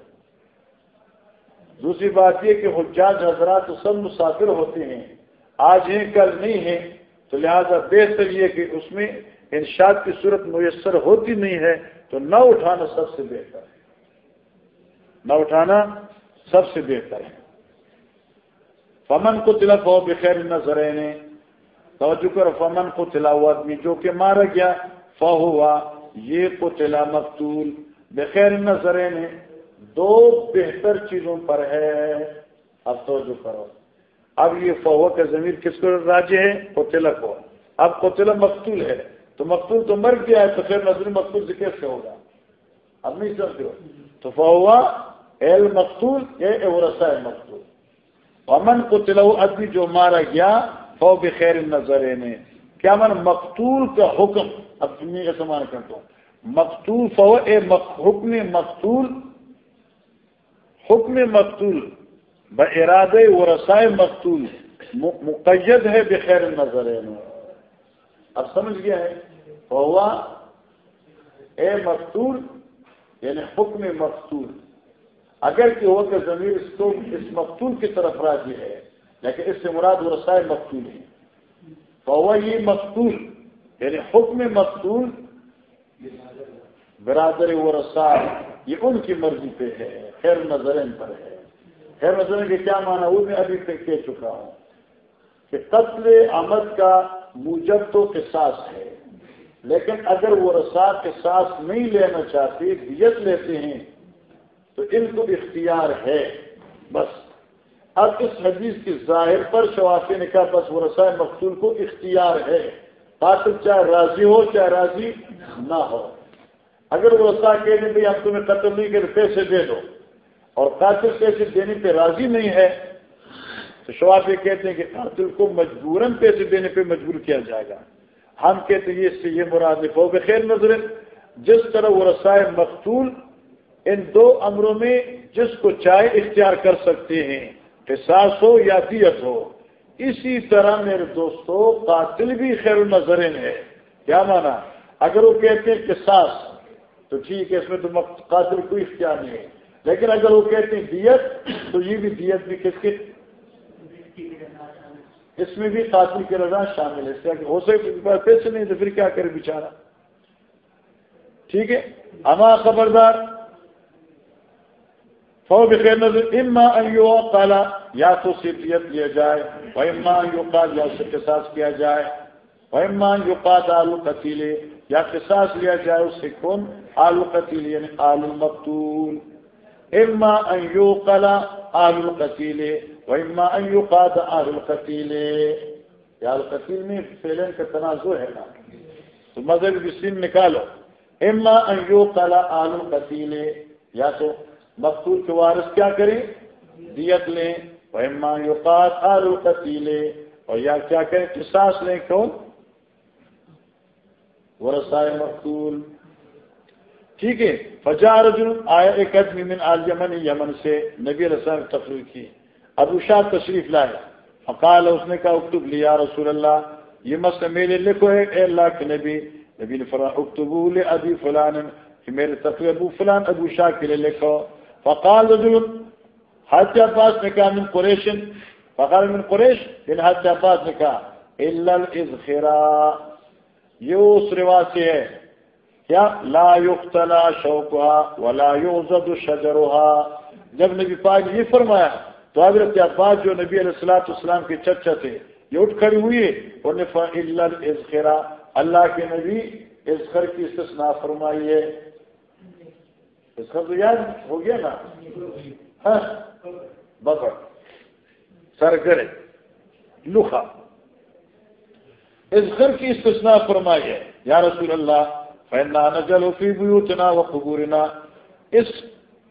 دوسری بات یہ کہ حجاج حضرات تو سب مسافر ہوتے ہیں۔ آج ہیں، کل نہیں ہیں۔ تو لہذا بہتر یہ کہ اس میں انشاد کی صورت میسر ہوتی نہیں ہے، تو نہ اٹھانا سب سے بہتر ہے۔ نہ اٹھانا سب سے بہتر ہے۔ فمن کو تلف ہو بخیر نظر توجہ کر فمن کو تلا ہوا آدمی جو کہ مارا گیا فو ہوا یہ کو تلا مقتول بخیر نظر دو بہتر چیزوں پر ہے۔ اب توجہ کرو۔ اب یہ فو کا ضمیر کس کو راجے ہے؟ کوتلا کو۔ اب کوتلا مقتول ہے۔ تو مقتول تو مر گیا ہے، تو پھر نظر مقتول سے کیسے ہوگا؟ اب نہیں سمجھتے ہو۔ تو فوا ایل مقتول اے مقتول۔ امن کو تلو ادبی جو مارا گیا فو بخیر نظر میں کیا من مقتول کا حکم اب سننے کا سامان کرتا ہوں. مقتول فو اے حکم مقتول حکم مقتول براد و رسائے مقتول مقید ہے بخیر نظر اب سمجھ گیا ہے؟ فوا اے مقتول یعنی حکم مقتول. اگر کہ ہو کہ زمین اس کو اس مقتول کی طرف راضی ہے، لیکن اس سے مراد و رسائے مقتول ہے۔ فوا یہ مقتول یعنی حکم مقتول برادر و رسائے یہ ان کی مرضی پہ ہے، خیر نظرین پر ہے۔ خیر نظرین کے کیا مانا وہ میں ابھی تک کہہ چکا ہوں کہ قتل آمد کا موجب تو قصاص ہے، لیکن اگر وہ رسا قصاص نہیں لینا چاہتے دیت لیتے ہیں تو ان کو اختیار ہے۔ بس۔ اب اس حدیث کی ظاہر پر شوافی نے کہا بس وہ رسائے مقتول کو اختیار ہے۔ قاتل چاہے راضی ہو، چاہے راضی نہ ہو۔ اگر وہ رسا کہ بھائی ہم تمہیں قتل نہیں کر پیسے دے دو۔ اور قاتل پیسے دینے پہ راضی نہیں ہے، تو شواب یہ کہتے ہیں کہ قاتل کو مجبوراً پیسے دینے پہ مجبور کیا جائے گا۔ ہم کہتے ہیں اس سے یہ مراد ہو خیر نظر۔ جس طرح وہ رسائے مقتول ان دو امروں میں جس کو چاہے اختیار کر سکتے ہیں، قصاص ہو یا دیت ہو۔ اسی طرح میرے دوستو، قاتل بھی خیر النظرین ہے۔ کیا مانا؟ اگر وہ کہتے ہیں قصاص، تو ٹھیک ہے، اس میں تو قاتل کوئی اختیار نہیں ہے۔ لیکن اگر وہ کہتے ہیں دیت، تو یہ بھی دیت بھی کس کے؟ اس میں بھی قاتل کی رضا شامل ہے۔ ہو سکے پیسے نہیں، تو پھر کیا کرے بیچارہ؟ ٹھیک ہے؟ اما خبردار فو بخیر نظر. اما ایو کالا یا تو صفیت لیا جائے وہ اما یو یا اسے قصاص کیا جائے وہ اما یو آلو قتیلے یا قصاص لیا جائے اس سے کون؟ آلو قتیل یعنی آلو مقتول اما ایو کالا آلو قتیلے وہ اما ایو قاد آلو قتیلے یا القتیل میں فیلن کا تنازع ہے نا. تو مذہب سن نکالو. اما ایو کالا آلو قتیلے یا تو مقتول کے وارث کیا کریں؟ دیت لیں۔ وہاں یوقات آر القتیلے اور یا کیا کریں قصاص لیں۔ کون؟ ورسائے مقتول۔ ٹھیک ہے۔ فجا رجل، آیا ایک آدمی من آل یمن یمن سے نبی رسام تقریر کی۔ ابو شاہ تشریف لائے۔ فقال، اس نے کہا، اکتب لیا رسول اللہ۔ یہ مسئلہ میرے لکھو ہے اے اللہ کے نبی۔ نبی نے فرا اکتبو لے ابی فلان۔ کہ میرے تقریر ابو فلان، ابو شاہ کے لیے لکھو۔ فقال رجل حج عباس نے کہا من قریش، فقال من قریش یعنی ان حج عباس نے کہا، الا الاذخرا، یہ اس رواج سے ہے، کیا؟ لا يقتلا شوقها ولا يوزد شجرها جب نبی پاک یہ فرمایا، تو حضرت عباس جو نبی علیہ الصلوۃ والسلام کے چچا تھے، یہ اٹھ کھڑی ہوئی اور نے الا الاذخرا، اللہ کے نبی اذخر کی استثناء فرمائی ہے۔ اس کا تو یاد ہو گیا نا؟ ہاں؟ بکر سر کرے لکھا اس گھر کی استثناء فرمائی ہے۔ یا رسول اللہ فینا نجل فی بیوتنا و قبورنا اس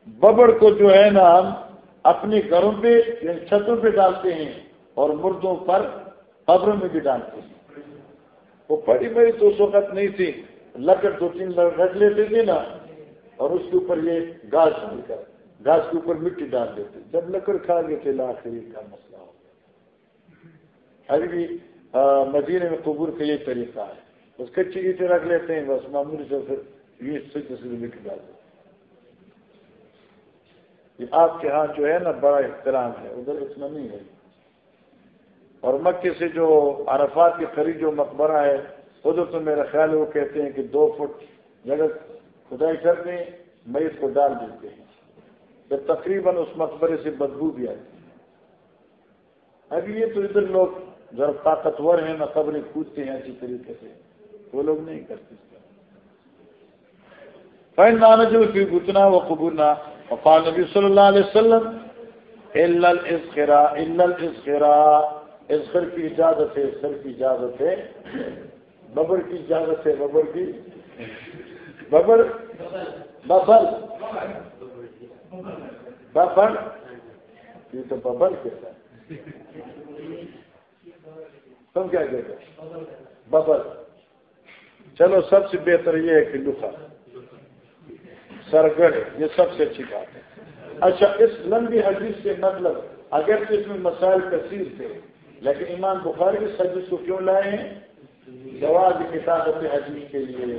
ببڑ کو جو ہے نا ہم اپنے گھروں پہ یعنی چھتوں پہ ڈالتے ہیں اور مردوں پر قبروں میں بھی ڈالتے ہیں۔ وہ بڑی بڑی تو اس وقت نہیں تھی۔ لکڑ دو تین رکھ لیتے تھے نا۔ اور اس کے اوپر یہ گاس ڈال کر گاس کے اوپر مٹی ڈال دیتے۔ جب لکڑ کھا گئے تھے لاخری کا مسئلہ ہو گیا۔ ابھی بھی مدینے میں قبور کا یہ طریقہ ہے۔ بس کچی اینٹیں رکھ لیتے ہیں، بس معمولی سے پھر یہ سیدھے سیدھے مٹی ڈال دیتے یہ آپ کے ہاں جو ہے نا، بڑا احترام ہے۔ ادھر اتنا نہیں ہے۔ اور مکے سے جو عرفات کے قریب جو مقبرہ ہے، ادھر تو میرا خیال ہے وہ کہتے ہیں کہ دو فٹ جگہ خدائی کرتے ہیں میت کو ڈال دیتے ہیں۔ جب تقریباً اس مقبرے سے بدبو بھی آتی ابھی یہ تو ادھر لوگ ذرا طاقتور ہیں، نہ قبریں کودتے ہیں اچھی طریقے سے۔ وہ لوگ نہیں کرتے فائن نانا جو پھر گتنا وہ قبورنا وقال نبی صلی اللہ علیہ وسلم الاسخرا الاسخرا اسخر کی اجازت ہے اسخر کی اجازت ہے۔ ببر کی اجازت ہے، ببر کی۔ ببر. ببل ببل یہ تو ببل کہتا ہے تم کیا کہتے ببل چلو سب سے بہتر یہ ہے کہ لکھا سرگڑ یہ سب سے اچھی بات ہے. اچھا اس لمبی حدیث سے مطلب اگر اس میں مسائل کثیر تھے، لیکن ایمان بخاری اس حدیث کو کیوں لائے ہیں؟ جواب کتابت حدیث کے لیے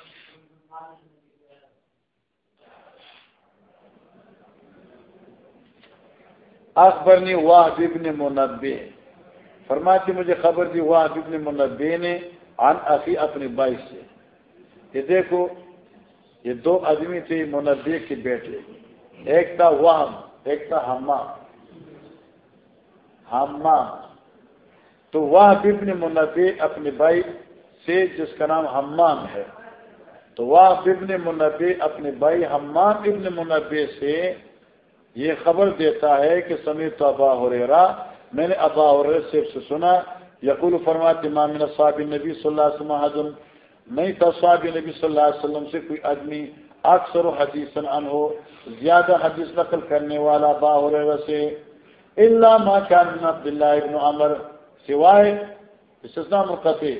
اکبر واہ ابن منبے فرماتی مجھے خبر دی واہ ابن منبے نے عن اخی اپنے بائی سے. یہ دیکھو، یہ دو آدمی تھے منبے کے بیٹے. ایک تھا وہم ایک تھا ہما ہما تو وہ ابن منبے اپنے بھائی سے، جس کا نام حمام ہے. تو وہ ابن منبے اپنے بھائی حمام ابن منبے سے یہ خبر دیتا ہے کہ سمیت ابا ہو میں نے ابا ہو سے سنا، یقول فرمات امام صاحب نبی صلی اللہ علیہ وسلم نہیں تھا صاحب نبی صلی اللہ علیہ وسلم سے کوئی آدمی اکثر و حدیث ان ہو زیادہ حدیث نقل کرنے والا ابا ہو سے اللہ ما کان عبداللہ ابن عمر، سوائے استثناء مرقطع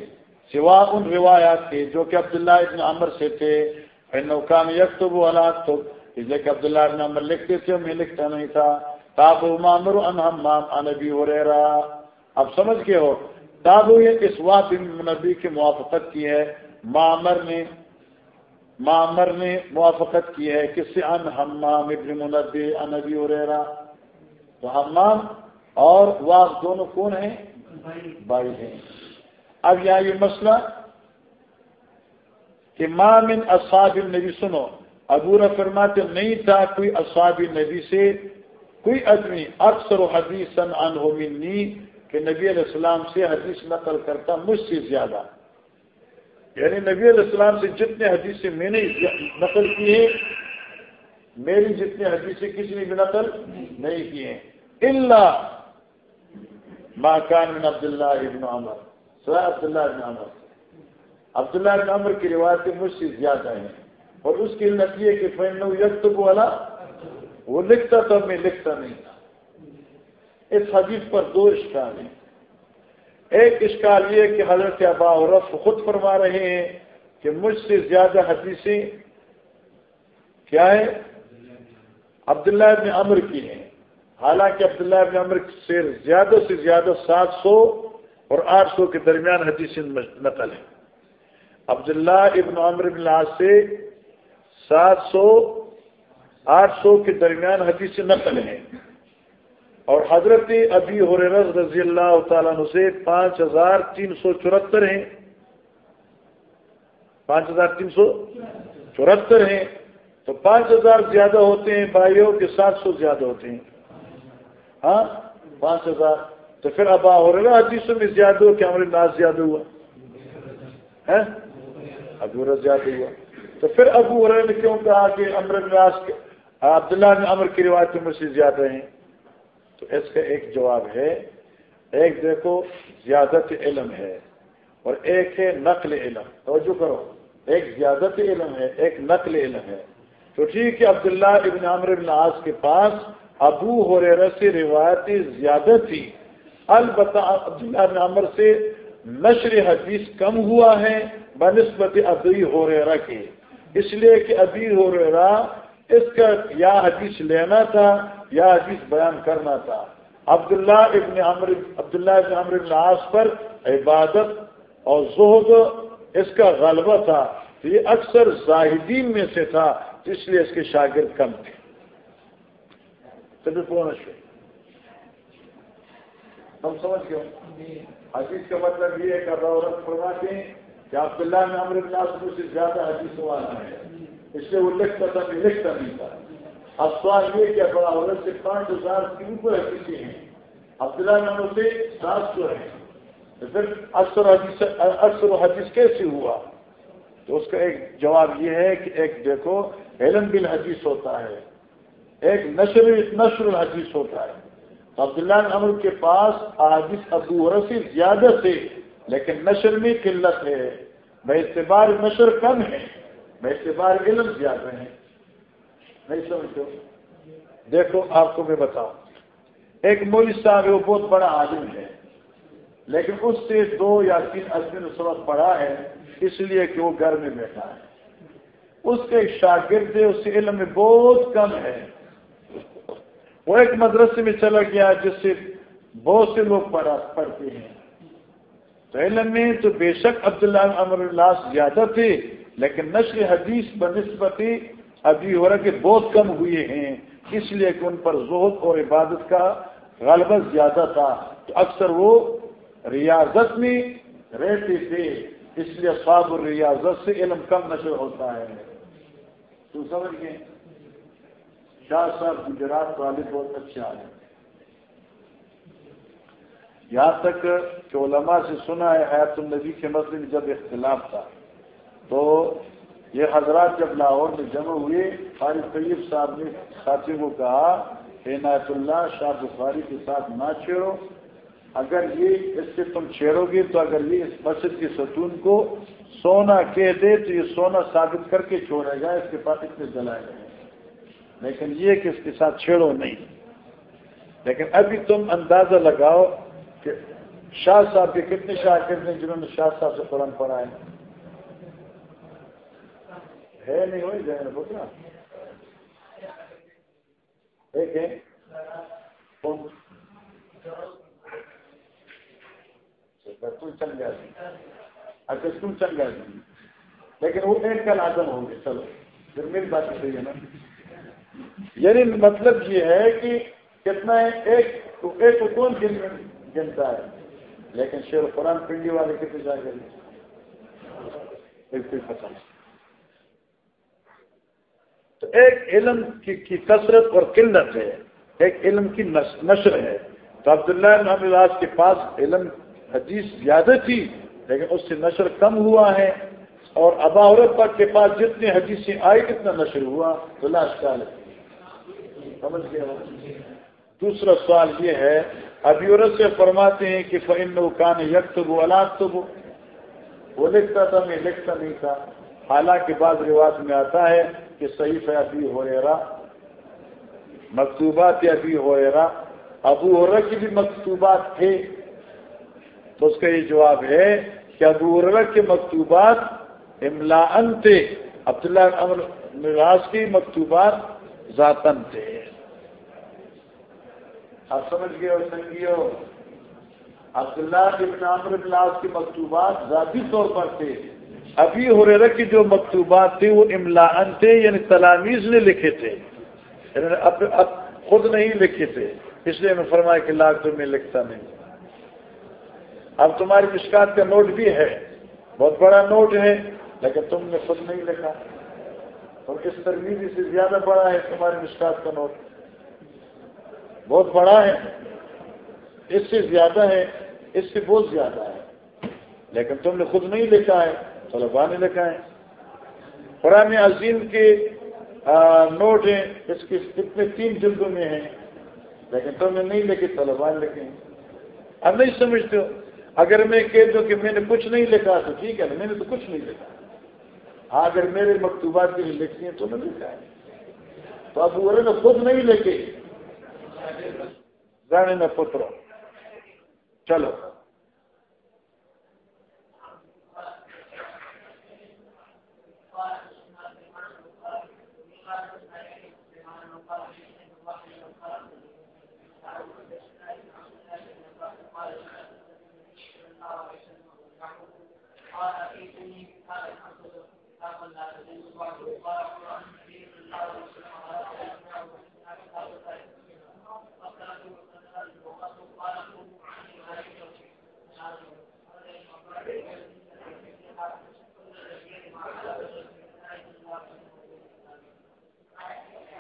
سوا ان روایات کے جو کہ عبداللہ ابن عمر سے تھے نوکان یکتب والا تو لیے کہ عبداللہ ابن عمر لکھتے تھے، میں لکھتا نہیں تھا۔ تاب مامر ان حمام انبی ہو رہا اب سمجھ کے ہو؟ تابو یہ اس واب نبی کی موافقت کی ہے۔ معمر نے معمر نے موافقت کی ہے کس سے ان حمام ابن منبی انبی ہو رہا تو حمام اور واق دونوں کون ہیں؟ بھائی ہیں۔ اب یہاں یہ مسئلہ کہ مامن اصحاب النبی، سنو۔ ابورا فرماتے نہیں تھا کوئی اصحاب نبی سے، کوئی آدمی اکثر و حدیث منی کہ نبی علیہ السلام سے حدیث نقل کرتا مجھ سے زیادہ۔ یعنی نبی علیہ السلام سے جتنے حدیث سے میں نے نقل کی ہے میری جتنے حدیث سے کسی نے بھی نقل نہیں کی ہیں۔ اللہ ماکان عبداللہ ابن عمر۔ سوائے عبداللہ ابن عمر عبداللہ ابن عمر کی روایتیں مجھ سے زیادہ ہیں۔ اور اس کی علت یہ کہ فین یکتب والا وہ لکھتا تھا میں لکھتا نہیں۔ تھا اس حدیث پر دو اشکال ہیں۔ ایک اشکال یہ کہ حضرت ابا اور خود فرما رہے ہیں کہ مجھ سے زیادہ حدیثیں کیا ہے عبداللہ ابن عمر کی ہیں۔ حالانکہ عبداللہ ابن عمر سے زیادہ سے زیادہ سات سو اور آٹھ سو کے درمیان حدیث نقل ہے عبداللہ ابن عمر بن سے سات سو، آٹھ سو کے درمیان حدیث نقل ہے۔ اور حضرت ابی حرض رضی اللہ تعالیٰ سے پانچ ہزار تین سو چورہتر ہیں۔ پانچ ہزار تین سو چورہتر ہیں۔ تو پانچ ہزار زیادہ ہوتے ہیں، بھائیوں کے سات سو زیادہ ہوتے ہیں۔ ہاں پانچ ہزار۔ تو پھر ابا ہو رہا حدیثوں میں زیادہ ہو کہ ہمارے ناز زیادہ ہوا؟ ہے ابو زیادہ ہوا۔ تو پھر ابو ہر نے کیوں کہا کہ امر ناز عبداللہ نے امر کی روایتوں میں سے زیادہ ہیں؟ تو اس کا ایک جواب ہے، ایک دیکھو، زیادت علم ہے اور ایک ہے نقل علم۔ توجہ کرو، ایک زیادت علم ہے، ایک نقل علم ہے۔ تو ٹھیک ہے، عبداللہ ابن عمر بن آس کے پاس ابو ہو سے روایتیں زیادہ تھی۔ البتہ عبداللہ بن عمر سے نشر حدیث کم ہوا ہے، بنسبت ابھی ہو کے۔ اس لیے کہ ابھی ہو اس کا یا حدیث لینا تھا یا حدیث بیان کرنا تھا۔ عبداللہ ابن عمر عبداللہ ابن عمر بن عاص پر عبادت اور زہد اس کا غلبہ تھا۔ یہ اکثر زاہدین میں سے تھا اس لیے اس کے شاگرد کم تھے۔ ہم سمجھ گئے۔ حدیث کا مطلب یہ ہے کہ عورت فرماتے ہیں کہ آپ اللہ میں امر اللہ سے زیادہ حدیث والا ہے۔ اس لیے وہ لکھتا تھا کہ لکھتا نہیں تھا۔ اب سوال یہ کہ بڑا عورت سے پانچ ہزار کے اوپر حدیثیں ہیں۔ عبداللہ نمبر سے سات سو ہے پھر اکثر حدیث اکثر حدیث کیسے ہوا؟ تو اس کا ایک جواب یہ ہے کہ ایک دیکھو، علم بل حدیث ہوتا ہے۔ ایک نشر نشر الحدیث ہوتا ہے۔ عبداللہ عمر کے پاس احادیث ابو رسی زیادہ تھے لیکن نشر میں قلت ہے، بے اعتبار نشر کم ہے، بے اعتبار علم زیادہ ہے۔ نہیں سمجھو دیکھو، آپ کو میں بتاؤں۔ ایک مول صاحب ہے، وہ بہت بڑا عالم ہے، لیکن اس سے دو یا تین ازمین سبق پڑھا ہے، اس لیے کہ وہ گھر میں بیٹھا ہے۔ اس کے شاگرد اس کے علم میں بہت کم ہے۔ وہ ایک مدرسے میں چلا گیا، جس سے بہت سے لوگ پڑھتے ہیں۔ تو علم میں تو بے شک عبداللہ امر اللہ زیادہ تھے، لیکن نشر حدیث بنسبتی ابھی ہو رہا کہ بہت کم ہوئے ہیں، اس لیے کہ ان پر زہد اور عبادت کا غلبہ زیادہ تھا۔ تو اکثر وہ ریاضت میں رہتے تھے، اس لیے خواب الریاضت سے علم کم نشر ہوتا ہے۔ تو سمجھ گئے؟ شاہ صاحب گجرات والے بہت اچھا ہے یہاں تک کہ علماء سے سنا ہے حیات النبی کے مسئلے میں جب اختلاف تھا۔ تو یہ حضرات جب لاہور میں جمع ہوئے فارغ طیب صاحب نے ساتھی کو کہا کہ عنایت اللہ، شاہ بخاری کے ساتھ نہ چھیڑو۔ اگر یہ اس سے تم چھیڑو گے تو اگر یہ اس مسجد کے ستون کو سونا کہہ دے تو یہ سونا ثابت کر کے چھوڑے گا اس کے پاس اتنے جلائے گئے لیکن یہ کہ اس کے ساتھ چھیڑو نہیں۔ لیکن ابھی تم اندازہ لگاؤ کہ شاہ صاحب کے کتنے شاکر ہیں جنہوں نے شاہ صاحب سے قرآن پڑھا ہے نہیں ہوئی جائے نا ایک ہے۔ چل گیا جی۔ اچھا تم چل گیا جی۔ لیکن وہ ایک کا لازم ہوں گے، چلو۔ پھر میری بات صحیح ہے نا۔ یعنی مطلب یہ ہے کہ کتنا ہے، ایک ایک کو کون گنتا ہے؟ لیکن شیر قرآن پنڈی والے کتنے جا کر بالکل تو ایک علم کی کثرت اور قلت ہے، ایک علم کی نشر ہے۔ تو عبداللہ اللہ کے پاس علم حدیث زیادہ تھی، لیکن اس سے نشر کم ہوا ہے۔ اور ابا عورت کے پاس جتنی حدیثیں آئی کتنا نشر ہوا۔ تو لاش کال سمجھ گیا دوسرا سوال یہ ہے، ابھی عورت سے فرماتے ہیں کہ فن کان یک تو وہ الگ تو وہ لکھتا تھا، میں لکھتا نہیں تھا۔ حالانکہ بعض رواج میں آتا ہے کہ صحیح ہے ابھی ہو رہا مکتوبات ابھی ہو رہا ابو ہو کی بھی مکتوبات تھے۔ تو اس کا یہ جواب ہے کہ ابو ابور کے مکتوبات املا ان تھے۔ عبداللہ امر نواز کی مکتوبات ذاتن تھے۔ آپ سمجھ گئے اور سنگیو عبداللہ ابن عمر نواز کی مکتوبات ذاتی طور پر تھے۔ ابھی ہو کی جو مکتوبات تھے وہ املا ان تھے یعنی تلامیز نے لکھے تھے۔ یعنی اب خود نہیں لکھے تھے۔ اس لیے میں فرمایا کہ لاکھ تو میں لکھتا نہیں۔ اب تمہاری مشکات کا نوٹ بھی ہے۔ بہت بڑا نوٹ ہے، لیکن تم نے خود نہیں لکھا۔ اور اس ترمیزی سے زیادہ بڑا ہے تمہاری مشکات کا نوٹ۔ بہت بڑا ہے۔ اس سے زیادہ ہے، اس سے بہت زیادہ ہے۔ لیکن تم نے خود نہیں لکھا ہے طلبا نے لکھا ہے۔ قرآن عظیم کے نوٹ ہیں، اس کے کتنے تین جلدوں میں ہیں۔ لیکن تم نے نہیں لکھے طلبا نے لکھے۔ اب نہیں سمجھتے ہو۔ اگر میں کہہ دوں کہ میں نے کچھ نہیں لکھا تو ٹھیک ہے نا، میں نے تو کچھ نہیں لکھا۔ ہاں اگر میرے مکتوبات کے لیے لکھتی ہیں تو میں لکھا ہے تو اب وہ خود نہیں لکھے۔ جانے میں پتر چلو.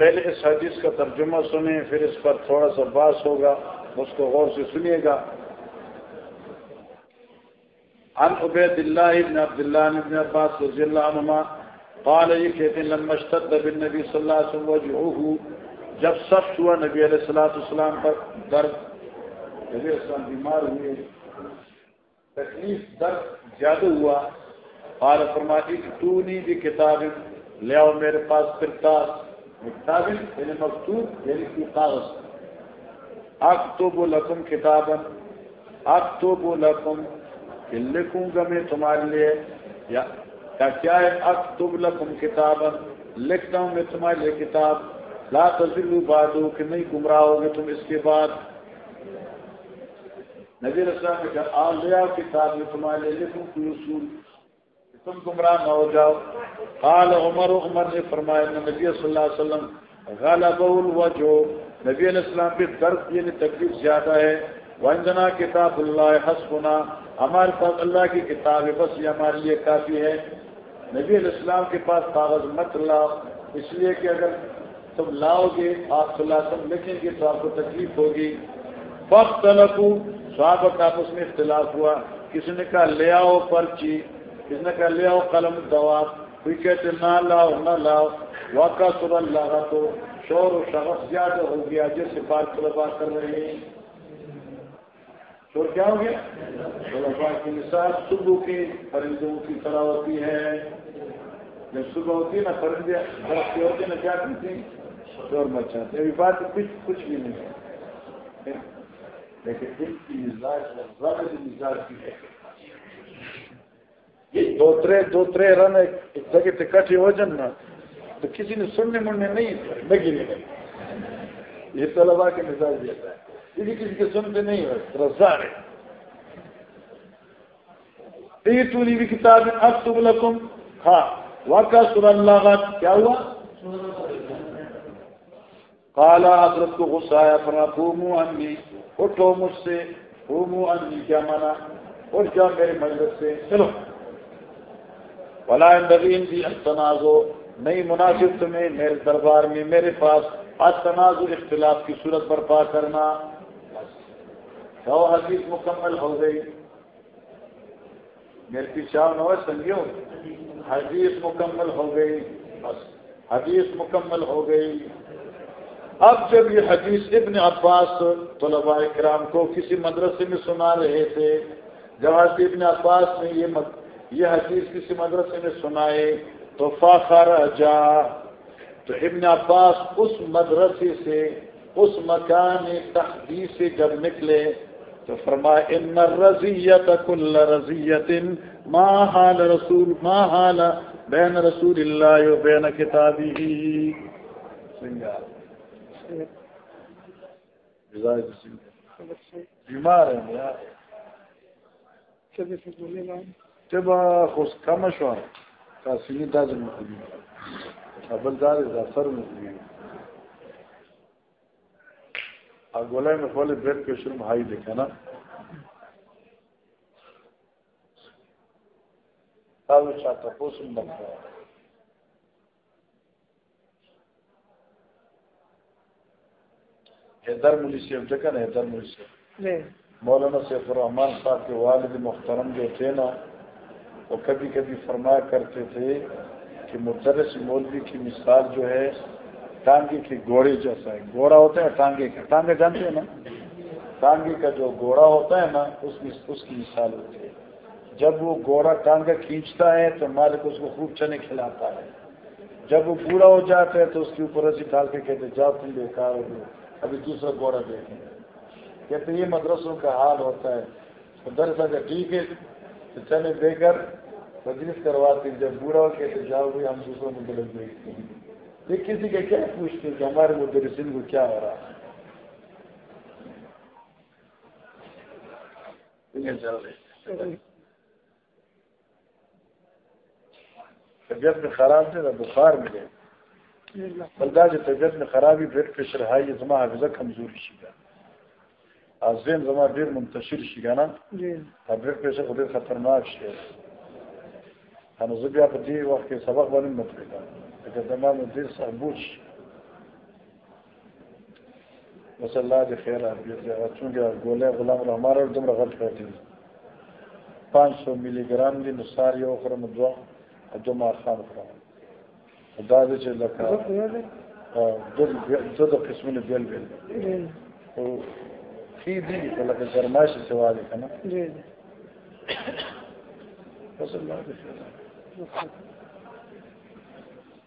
پہلے اس حدیث کا ترجمہ سنیں، پھر اس پر تھوڑا سا باس ہوگا، اس کو غور سے سنیے گا۔ عن عبید اللہ ابن عبداللہ ابن عباس رضی اللہ عنہ قال، یہ کہتے ہیں، لما اشتد بالنبی صلی اللہ علیہ وسلم وجعوه جب سخت ہوا نبی علیہ الصلوۃ والسلام پر درد، نبی علیہ السلام بیمار ہوئے، تکلیف درد زیادہ ہوا، قال فرماتی کہ تو نہیں بھی کتاب لے آؤ میرے پاس کرتاس کتاب یعنی مکتوب یعنی کی کاغذ. اکتب لکم کتابا، اکتب لکم، کہ لکھوں گا میں تمہارے لیے، یا کیا ہے؟ اکتب لکم کتابا، لکھتا ہوں میں تمہارے لیے کتاب. لا تذلو بادو کہ نہیں گمراہ ہوگے تم اس کے بعد. نظیر اسلام نے کہا، آ لیا کتاب میں تمہارے لیے، لکھوں کوئی اصول. تم گمراہ نہ ہو جاؤ۔ قال عمر عمر نے فرمایا نبی صلی اللہ علیہ وسلم غلب الوجو نبی علیہ السلام پہ درد یعنی تکلیف زیادہ ہے۔ ونجنا کتاب اللہ حسبنا۔ ہمارے پاس اللہ کی کتاب ہے، بس یہ ہمارے لیے کافی ہے۔ نبی علیہ السلام کے پاس کاغذ مت لاؤ۔ اس لیے کہ اگر تم لاؤ گے، آپ صلی اللہ علیہ وسلم لکھیں گے تو آپ کو تکلیف ہوگی۔ وقت تلقو صحابت آپس میں اختلاف ہوا۔ کسی نے کہا، لے آؤ پرچی۔ کسی نے کہا لے قلم دوا کوئی کہتے نہ لاؤ نہ لاؤ واقع سر اللہ تو شور و شخص زیادہ ہو گیا، جس سے بات طلبا کر رہے ہیں۔ شور کیا ہو گیا؟ طلبا کی مثال صبح کے پرندوں کی طرح ہوتی ہے۔ جب صبح ہوتی ہے نا پرندے درخت ہوتے نا، کیا کرتی ہیں؟ شور مچاتے ابھی بات کچھ کچھ بھی نہیں ہے۔ لیکن اس کی مزاج اور زیادہ مزاج کی ہے۔ دو ترے دو ترے رن ایک جگہ تے کٹھے ہو جن نا تو کسی نے سننے مننے نہیں لگی نہیں یہ طلبا کے مزاج دیتا ہے کسی کسی کے سنتے نہیں ہو رزار ہے یہ چوری بھی کتاب ہے اب تم لکم ہاں واقع سر اللہ کیا ہوا کالا حضرت کو غصہ آیا فرما بھومو انی اٹھو مجھ سے بھومو انی کیا مانا اٹھ جاؤ میرے مجلس سے چلو فلا نوین بھی تنازع نہیں مناسب تمہیں میرے دربار میں، میرے پاس آج تنازع اختلاف کی صورت برپا کرنا۔ حدیث مکمل ہو گئی۔ میرے پیچھے نو سنگیو حدیث مکمل ہو گئی۔ بس، حدیث مکمل ہو گئی۔ اب جب یہ حدیث ابن عباس طلباء کرام کو کسی مدرسے میں سنا رہے تھے جب ابن عباس نے یہ یہ حدیث کسی مدرسے میں سنائے تو فاخر جا تو ابن عباس اس مدرسے سے، اس مکان تحدیث سے جب نکلے تو فرما ان رضیت کل رضیت، ما حال رسول، ما حال بین رسول اللہ و بین کتابی. بیمار ہیں تبا خوش کم شو. کاسینی دا خوبی ابل دار دا سر مخبی اگولای میں خوالی بریڈ پریشر میں ہائی دیکھا نا تاوی چاہتا پوسم بنتا حیدر ملی سیف حیدر ملی سیف مولانا سیف الرحمان صاحب کے والد محترم جو تھے نا وہ کبھی کبھی فرمایا کرتے تھے کہ مدرس مولوی کی مثال جو ہے، ٹانگے کے گھوڑے جیسا ہے۔ گھوڑا ہوتا ہے ٹانگے کا۔ ٹانگے جانتے ہیں نا؟ ٹانگے کا جو گھوڑا ہوتا ہے نا، اس اس کی مثال ہوتی ہے۔ جب وہ گھوڑا ٹانگا کھینچتا ہے تو مالک اس کو خوب چنے کھلاتا ہے۔ جب وہ پورا ہو جاتا ہے تو اس کے اوپر رسی ڈال کے کہتے جاؤ تم بیکار ہو ابھی دوسرا گھوڑا دیکھیں۔ کہتے یہ مدرسوں کا حال ہوتا ہے۔ دراصل ٹھیک ہے تو چنے دے کر تجویز کرواتے جب بوڑھا ہو کے جاؤ بھی ہم دوسروں میں دیکھتے ہیں۔ یہ کسی کے کیا پوچھتے کہ ہمارے مدرسین کو کیا ہو رہا ہے؟ طبیعت میں خراب تھے نا بخار ملے بلدا جو طبیعت میں خرابی بلڈ پریشر ہائی زما حافظہ کمزوری شیگا آزین زما دیر منتشر شیگا نا۔ بلڈ پریشر خود خطرناک شیگا انا زه بیا په دې وخت کې سبق باندې مطلب لکه زما نو ډېر سربوش بس اللہ کے خیر چونکہ گولے غلام ہمارا تم رغت کرتی پانچ سو ملی گرام دی نساری اوخر مدوا جو مار خان کرا دادے سے لکھا دو دو قسم نے بیل. بیل. تو فی دی لکھا گرمائش سے والے کا نا بس اللہ کے خیر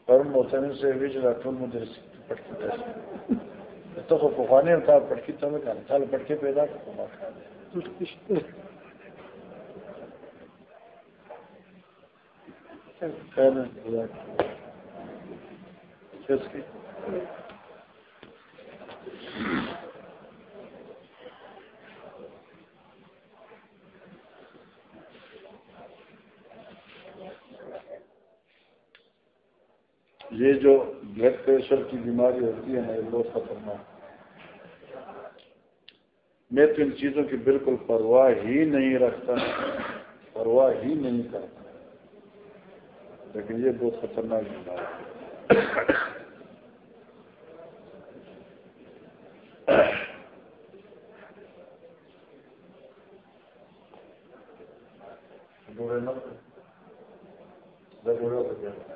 پر محتمل سے بھی جو ٹول مدرس پٹکی پیسے تو کو پخوانے ہوتا پٹکی تو میں کہا چل پٹکی پیدا کر کما کھا دے کس کی یہ جو بلڈ پریشر کی بیماری ہوتی ہے نا، یہ بہت خطرناک میں تو ان چیزوں کی بالکل پرواہ ہی نہیں رکھتا، پرواہ ہی نہیں کرتا۔ لیکن یہ بہت خطرناک بیماری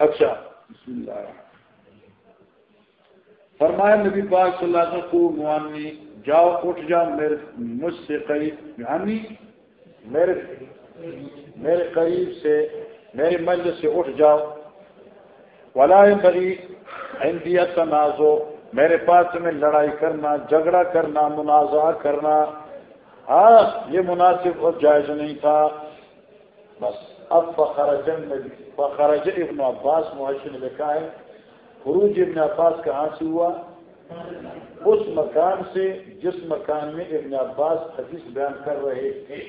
اچھا بسم اللہ فرمایا نبی پاک صلی اللہ علیہ وسلم کو موانی جاؤ اٹھ جاؤ میرے مجھ سے قریب یعنی میرے میرے قریب سے میرے مجلس سے اٹھ جاؤ ولا بری اندیا تنازع میرے پاس میں لڑائی کرنا جھگڑا کرنا منازع کرنا ہاں یہ مناسب اور جائز نہیں تھا۔ بس اب فخرجن میں فخرج ابن عباس معاشر نے لکھا ہے، خروج ابن عباس کہاں سے ہوا؟ اس مکان سے جس مکان میں ابن عباس حدیث بیان کر رہے تھے۔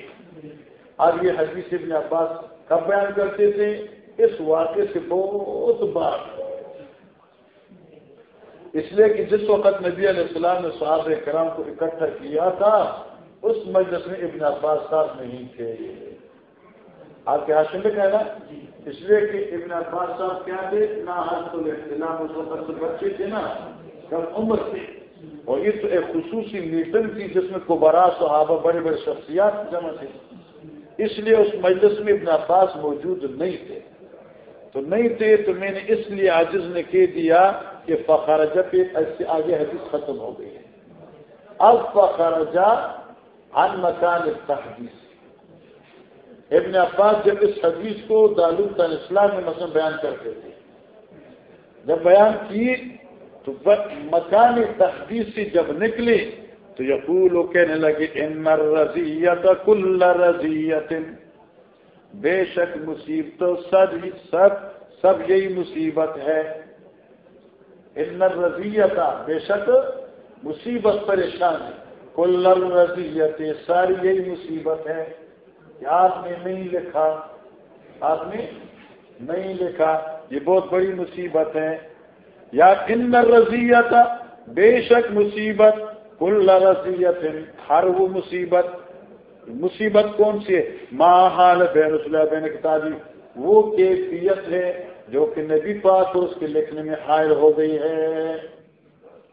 اب یہ حدیث ابن عباس کب بیان کرتے تھے؟ اس واقعے سے بہت بار اس لیے کہ جس وقت نبی علیہ السلام نے صحابہ کرام کو اکٹھا کیا تھا اس مجلس میں ابن عباس صاحب نہیں تھے۔ آپ کے حاصل میں کہنا؟ اس لیے کہ ابن عباس صاحب کیا تھے؟ نہ حد اختلاف اس وقت سے بچے تھے نا کم عمر تھے۔ اور یہ تو ایک خصوصی میٹنگ تھی جس میں کوبرا صحابہ بڑے بڑے شخصیات جمع تھے۔ اس لیے اس مجلس میں ابن عباس موجود نہیں تھے۔ تو نہیں تھے تو میں نے اس لیے عاجز نے کہہ دیا کہ فخرجہ پہ ایسے آگے حدیث ختم ہو گئی ہے۔ اب فخرجہ عن مکان تحدیث ابن عباس جب اس حدیث کو دالود اسلام میں مثلا بیان کرتے تھے۔ جب بیان کی تو مکان تحدیث سے جب نکلے تو یقول وہ کہنے لگے، ان رضیت کل رضیت بے شک مصیبت سب سب سب یہی مصیبت ہے۔ ان رضیت بے شک مصیبت پریشان ہے۔ کل رضیت ساری یہی مصیبت ہے کہ آپ نے نہیں لکھا آپ نے نہیں لکھا، یہ بہت بڑی مصیبت ہے۔ یا ان رضیت بے شک مصیبت، کل رضیت ہر وہ مصیبت۔ مصیبت کون سی ہے؟ ماں حال بین رسول بین کتابی۔ وہ کیفیت ہے جو کہ نبی پاک اس کے لکھنے میں حائل ہو گئی ہے۔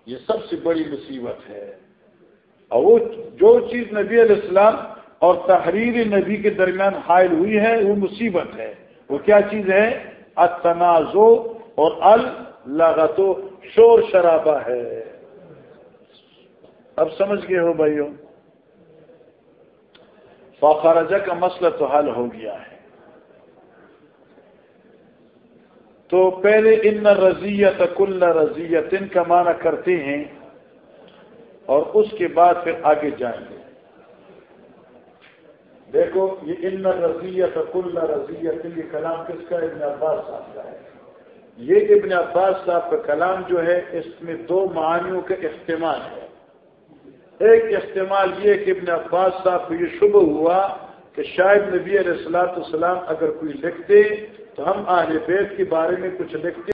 یہ سب سے بڑی مصیبت ہے۔ اور وہ جو چیز نبی علیہ السلام اور تحریر نبی کے درمیان حائل ہوئی ہے، وہ مصیبت ہے۔ وہ کیا چیز ہے؟ اتنازو اور الگتو شور شرابہ ہے۔ اب سمجھ گئے ہو بھائیوں؟ فخرجہ کا مسئلہ تو حل ہو گیا ہے۔ تو پہلے ان رضیت کل رضیت، ان کا معنی کرتے ہیں اور اس کے بعد پھر آگے جائیں گے۔ دیکھو، یہ ان رضیت کل رضیت یہ کلام کس کا ابن عباس صاحب کا ہے۔ یہ ابن عباس صاحب کا کلام جو ہے، اس میں دو معنیوں کا استعمال ہے۔ ایک استعمال یہ کہ ابن عباس صاحب کو یہ شبہ ہوا کہ شاید نبی علیہ السلاۃ السلام اگر کوئی لکھتے تو ہم آہل بیت کے بارے میں کچھ لکھتے۔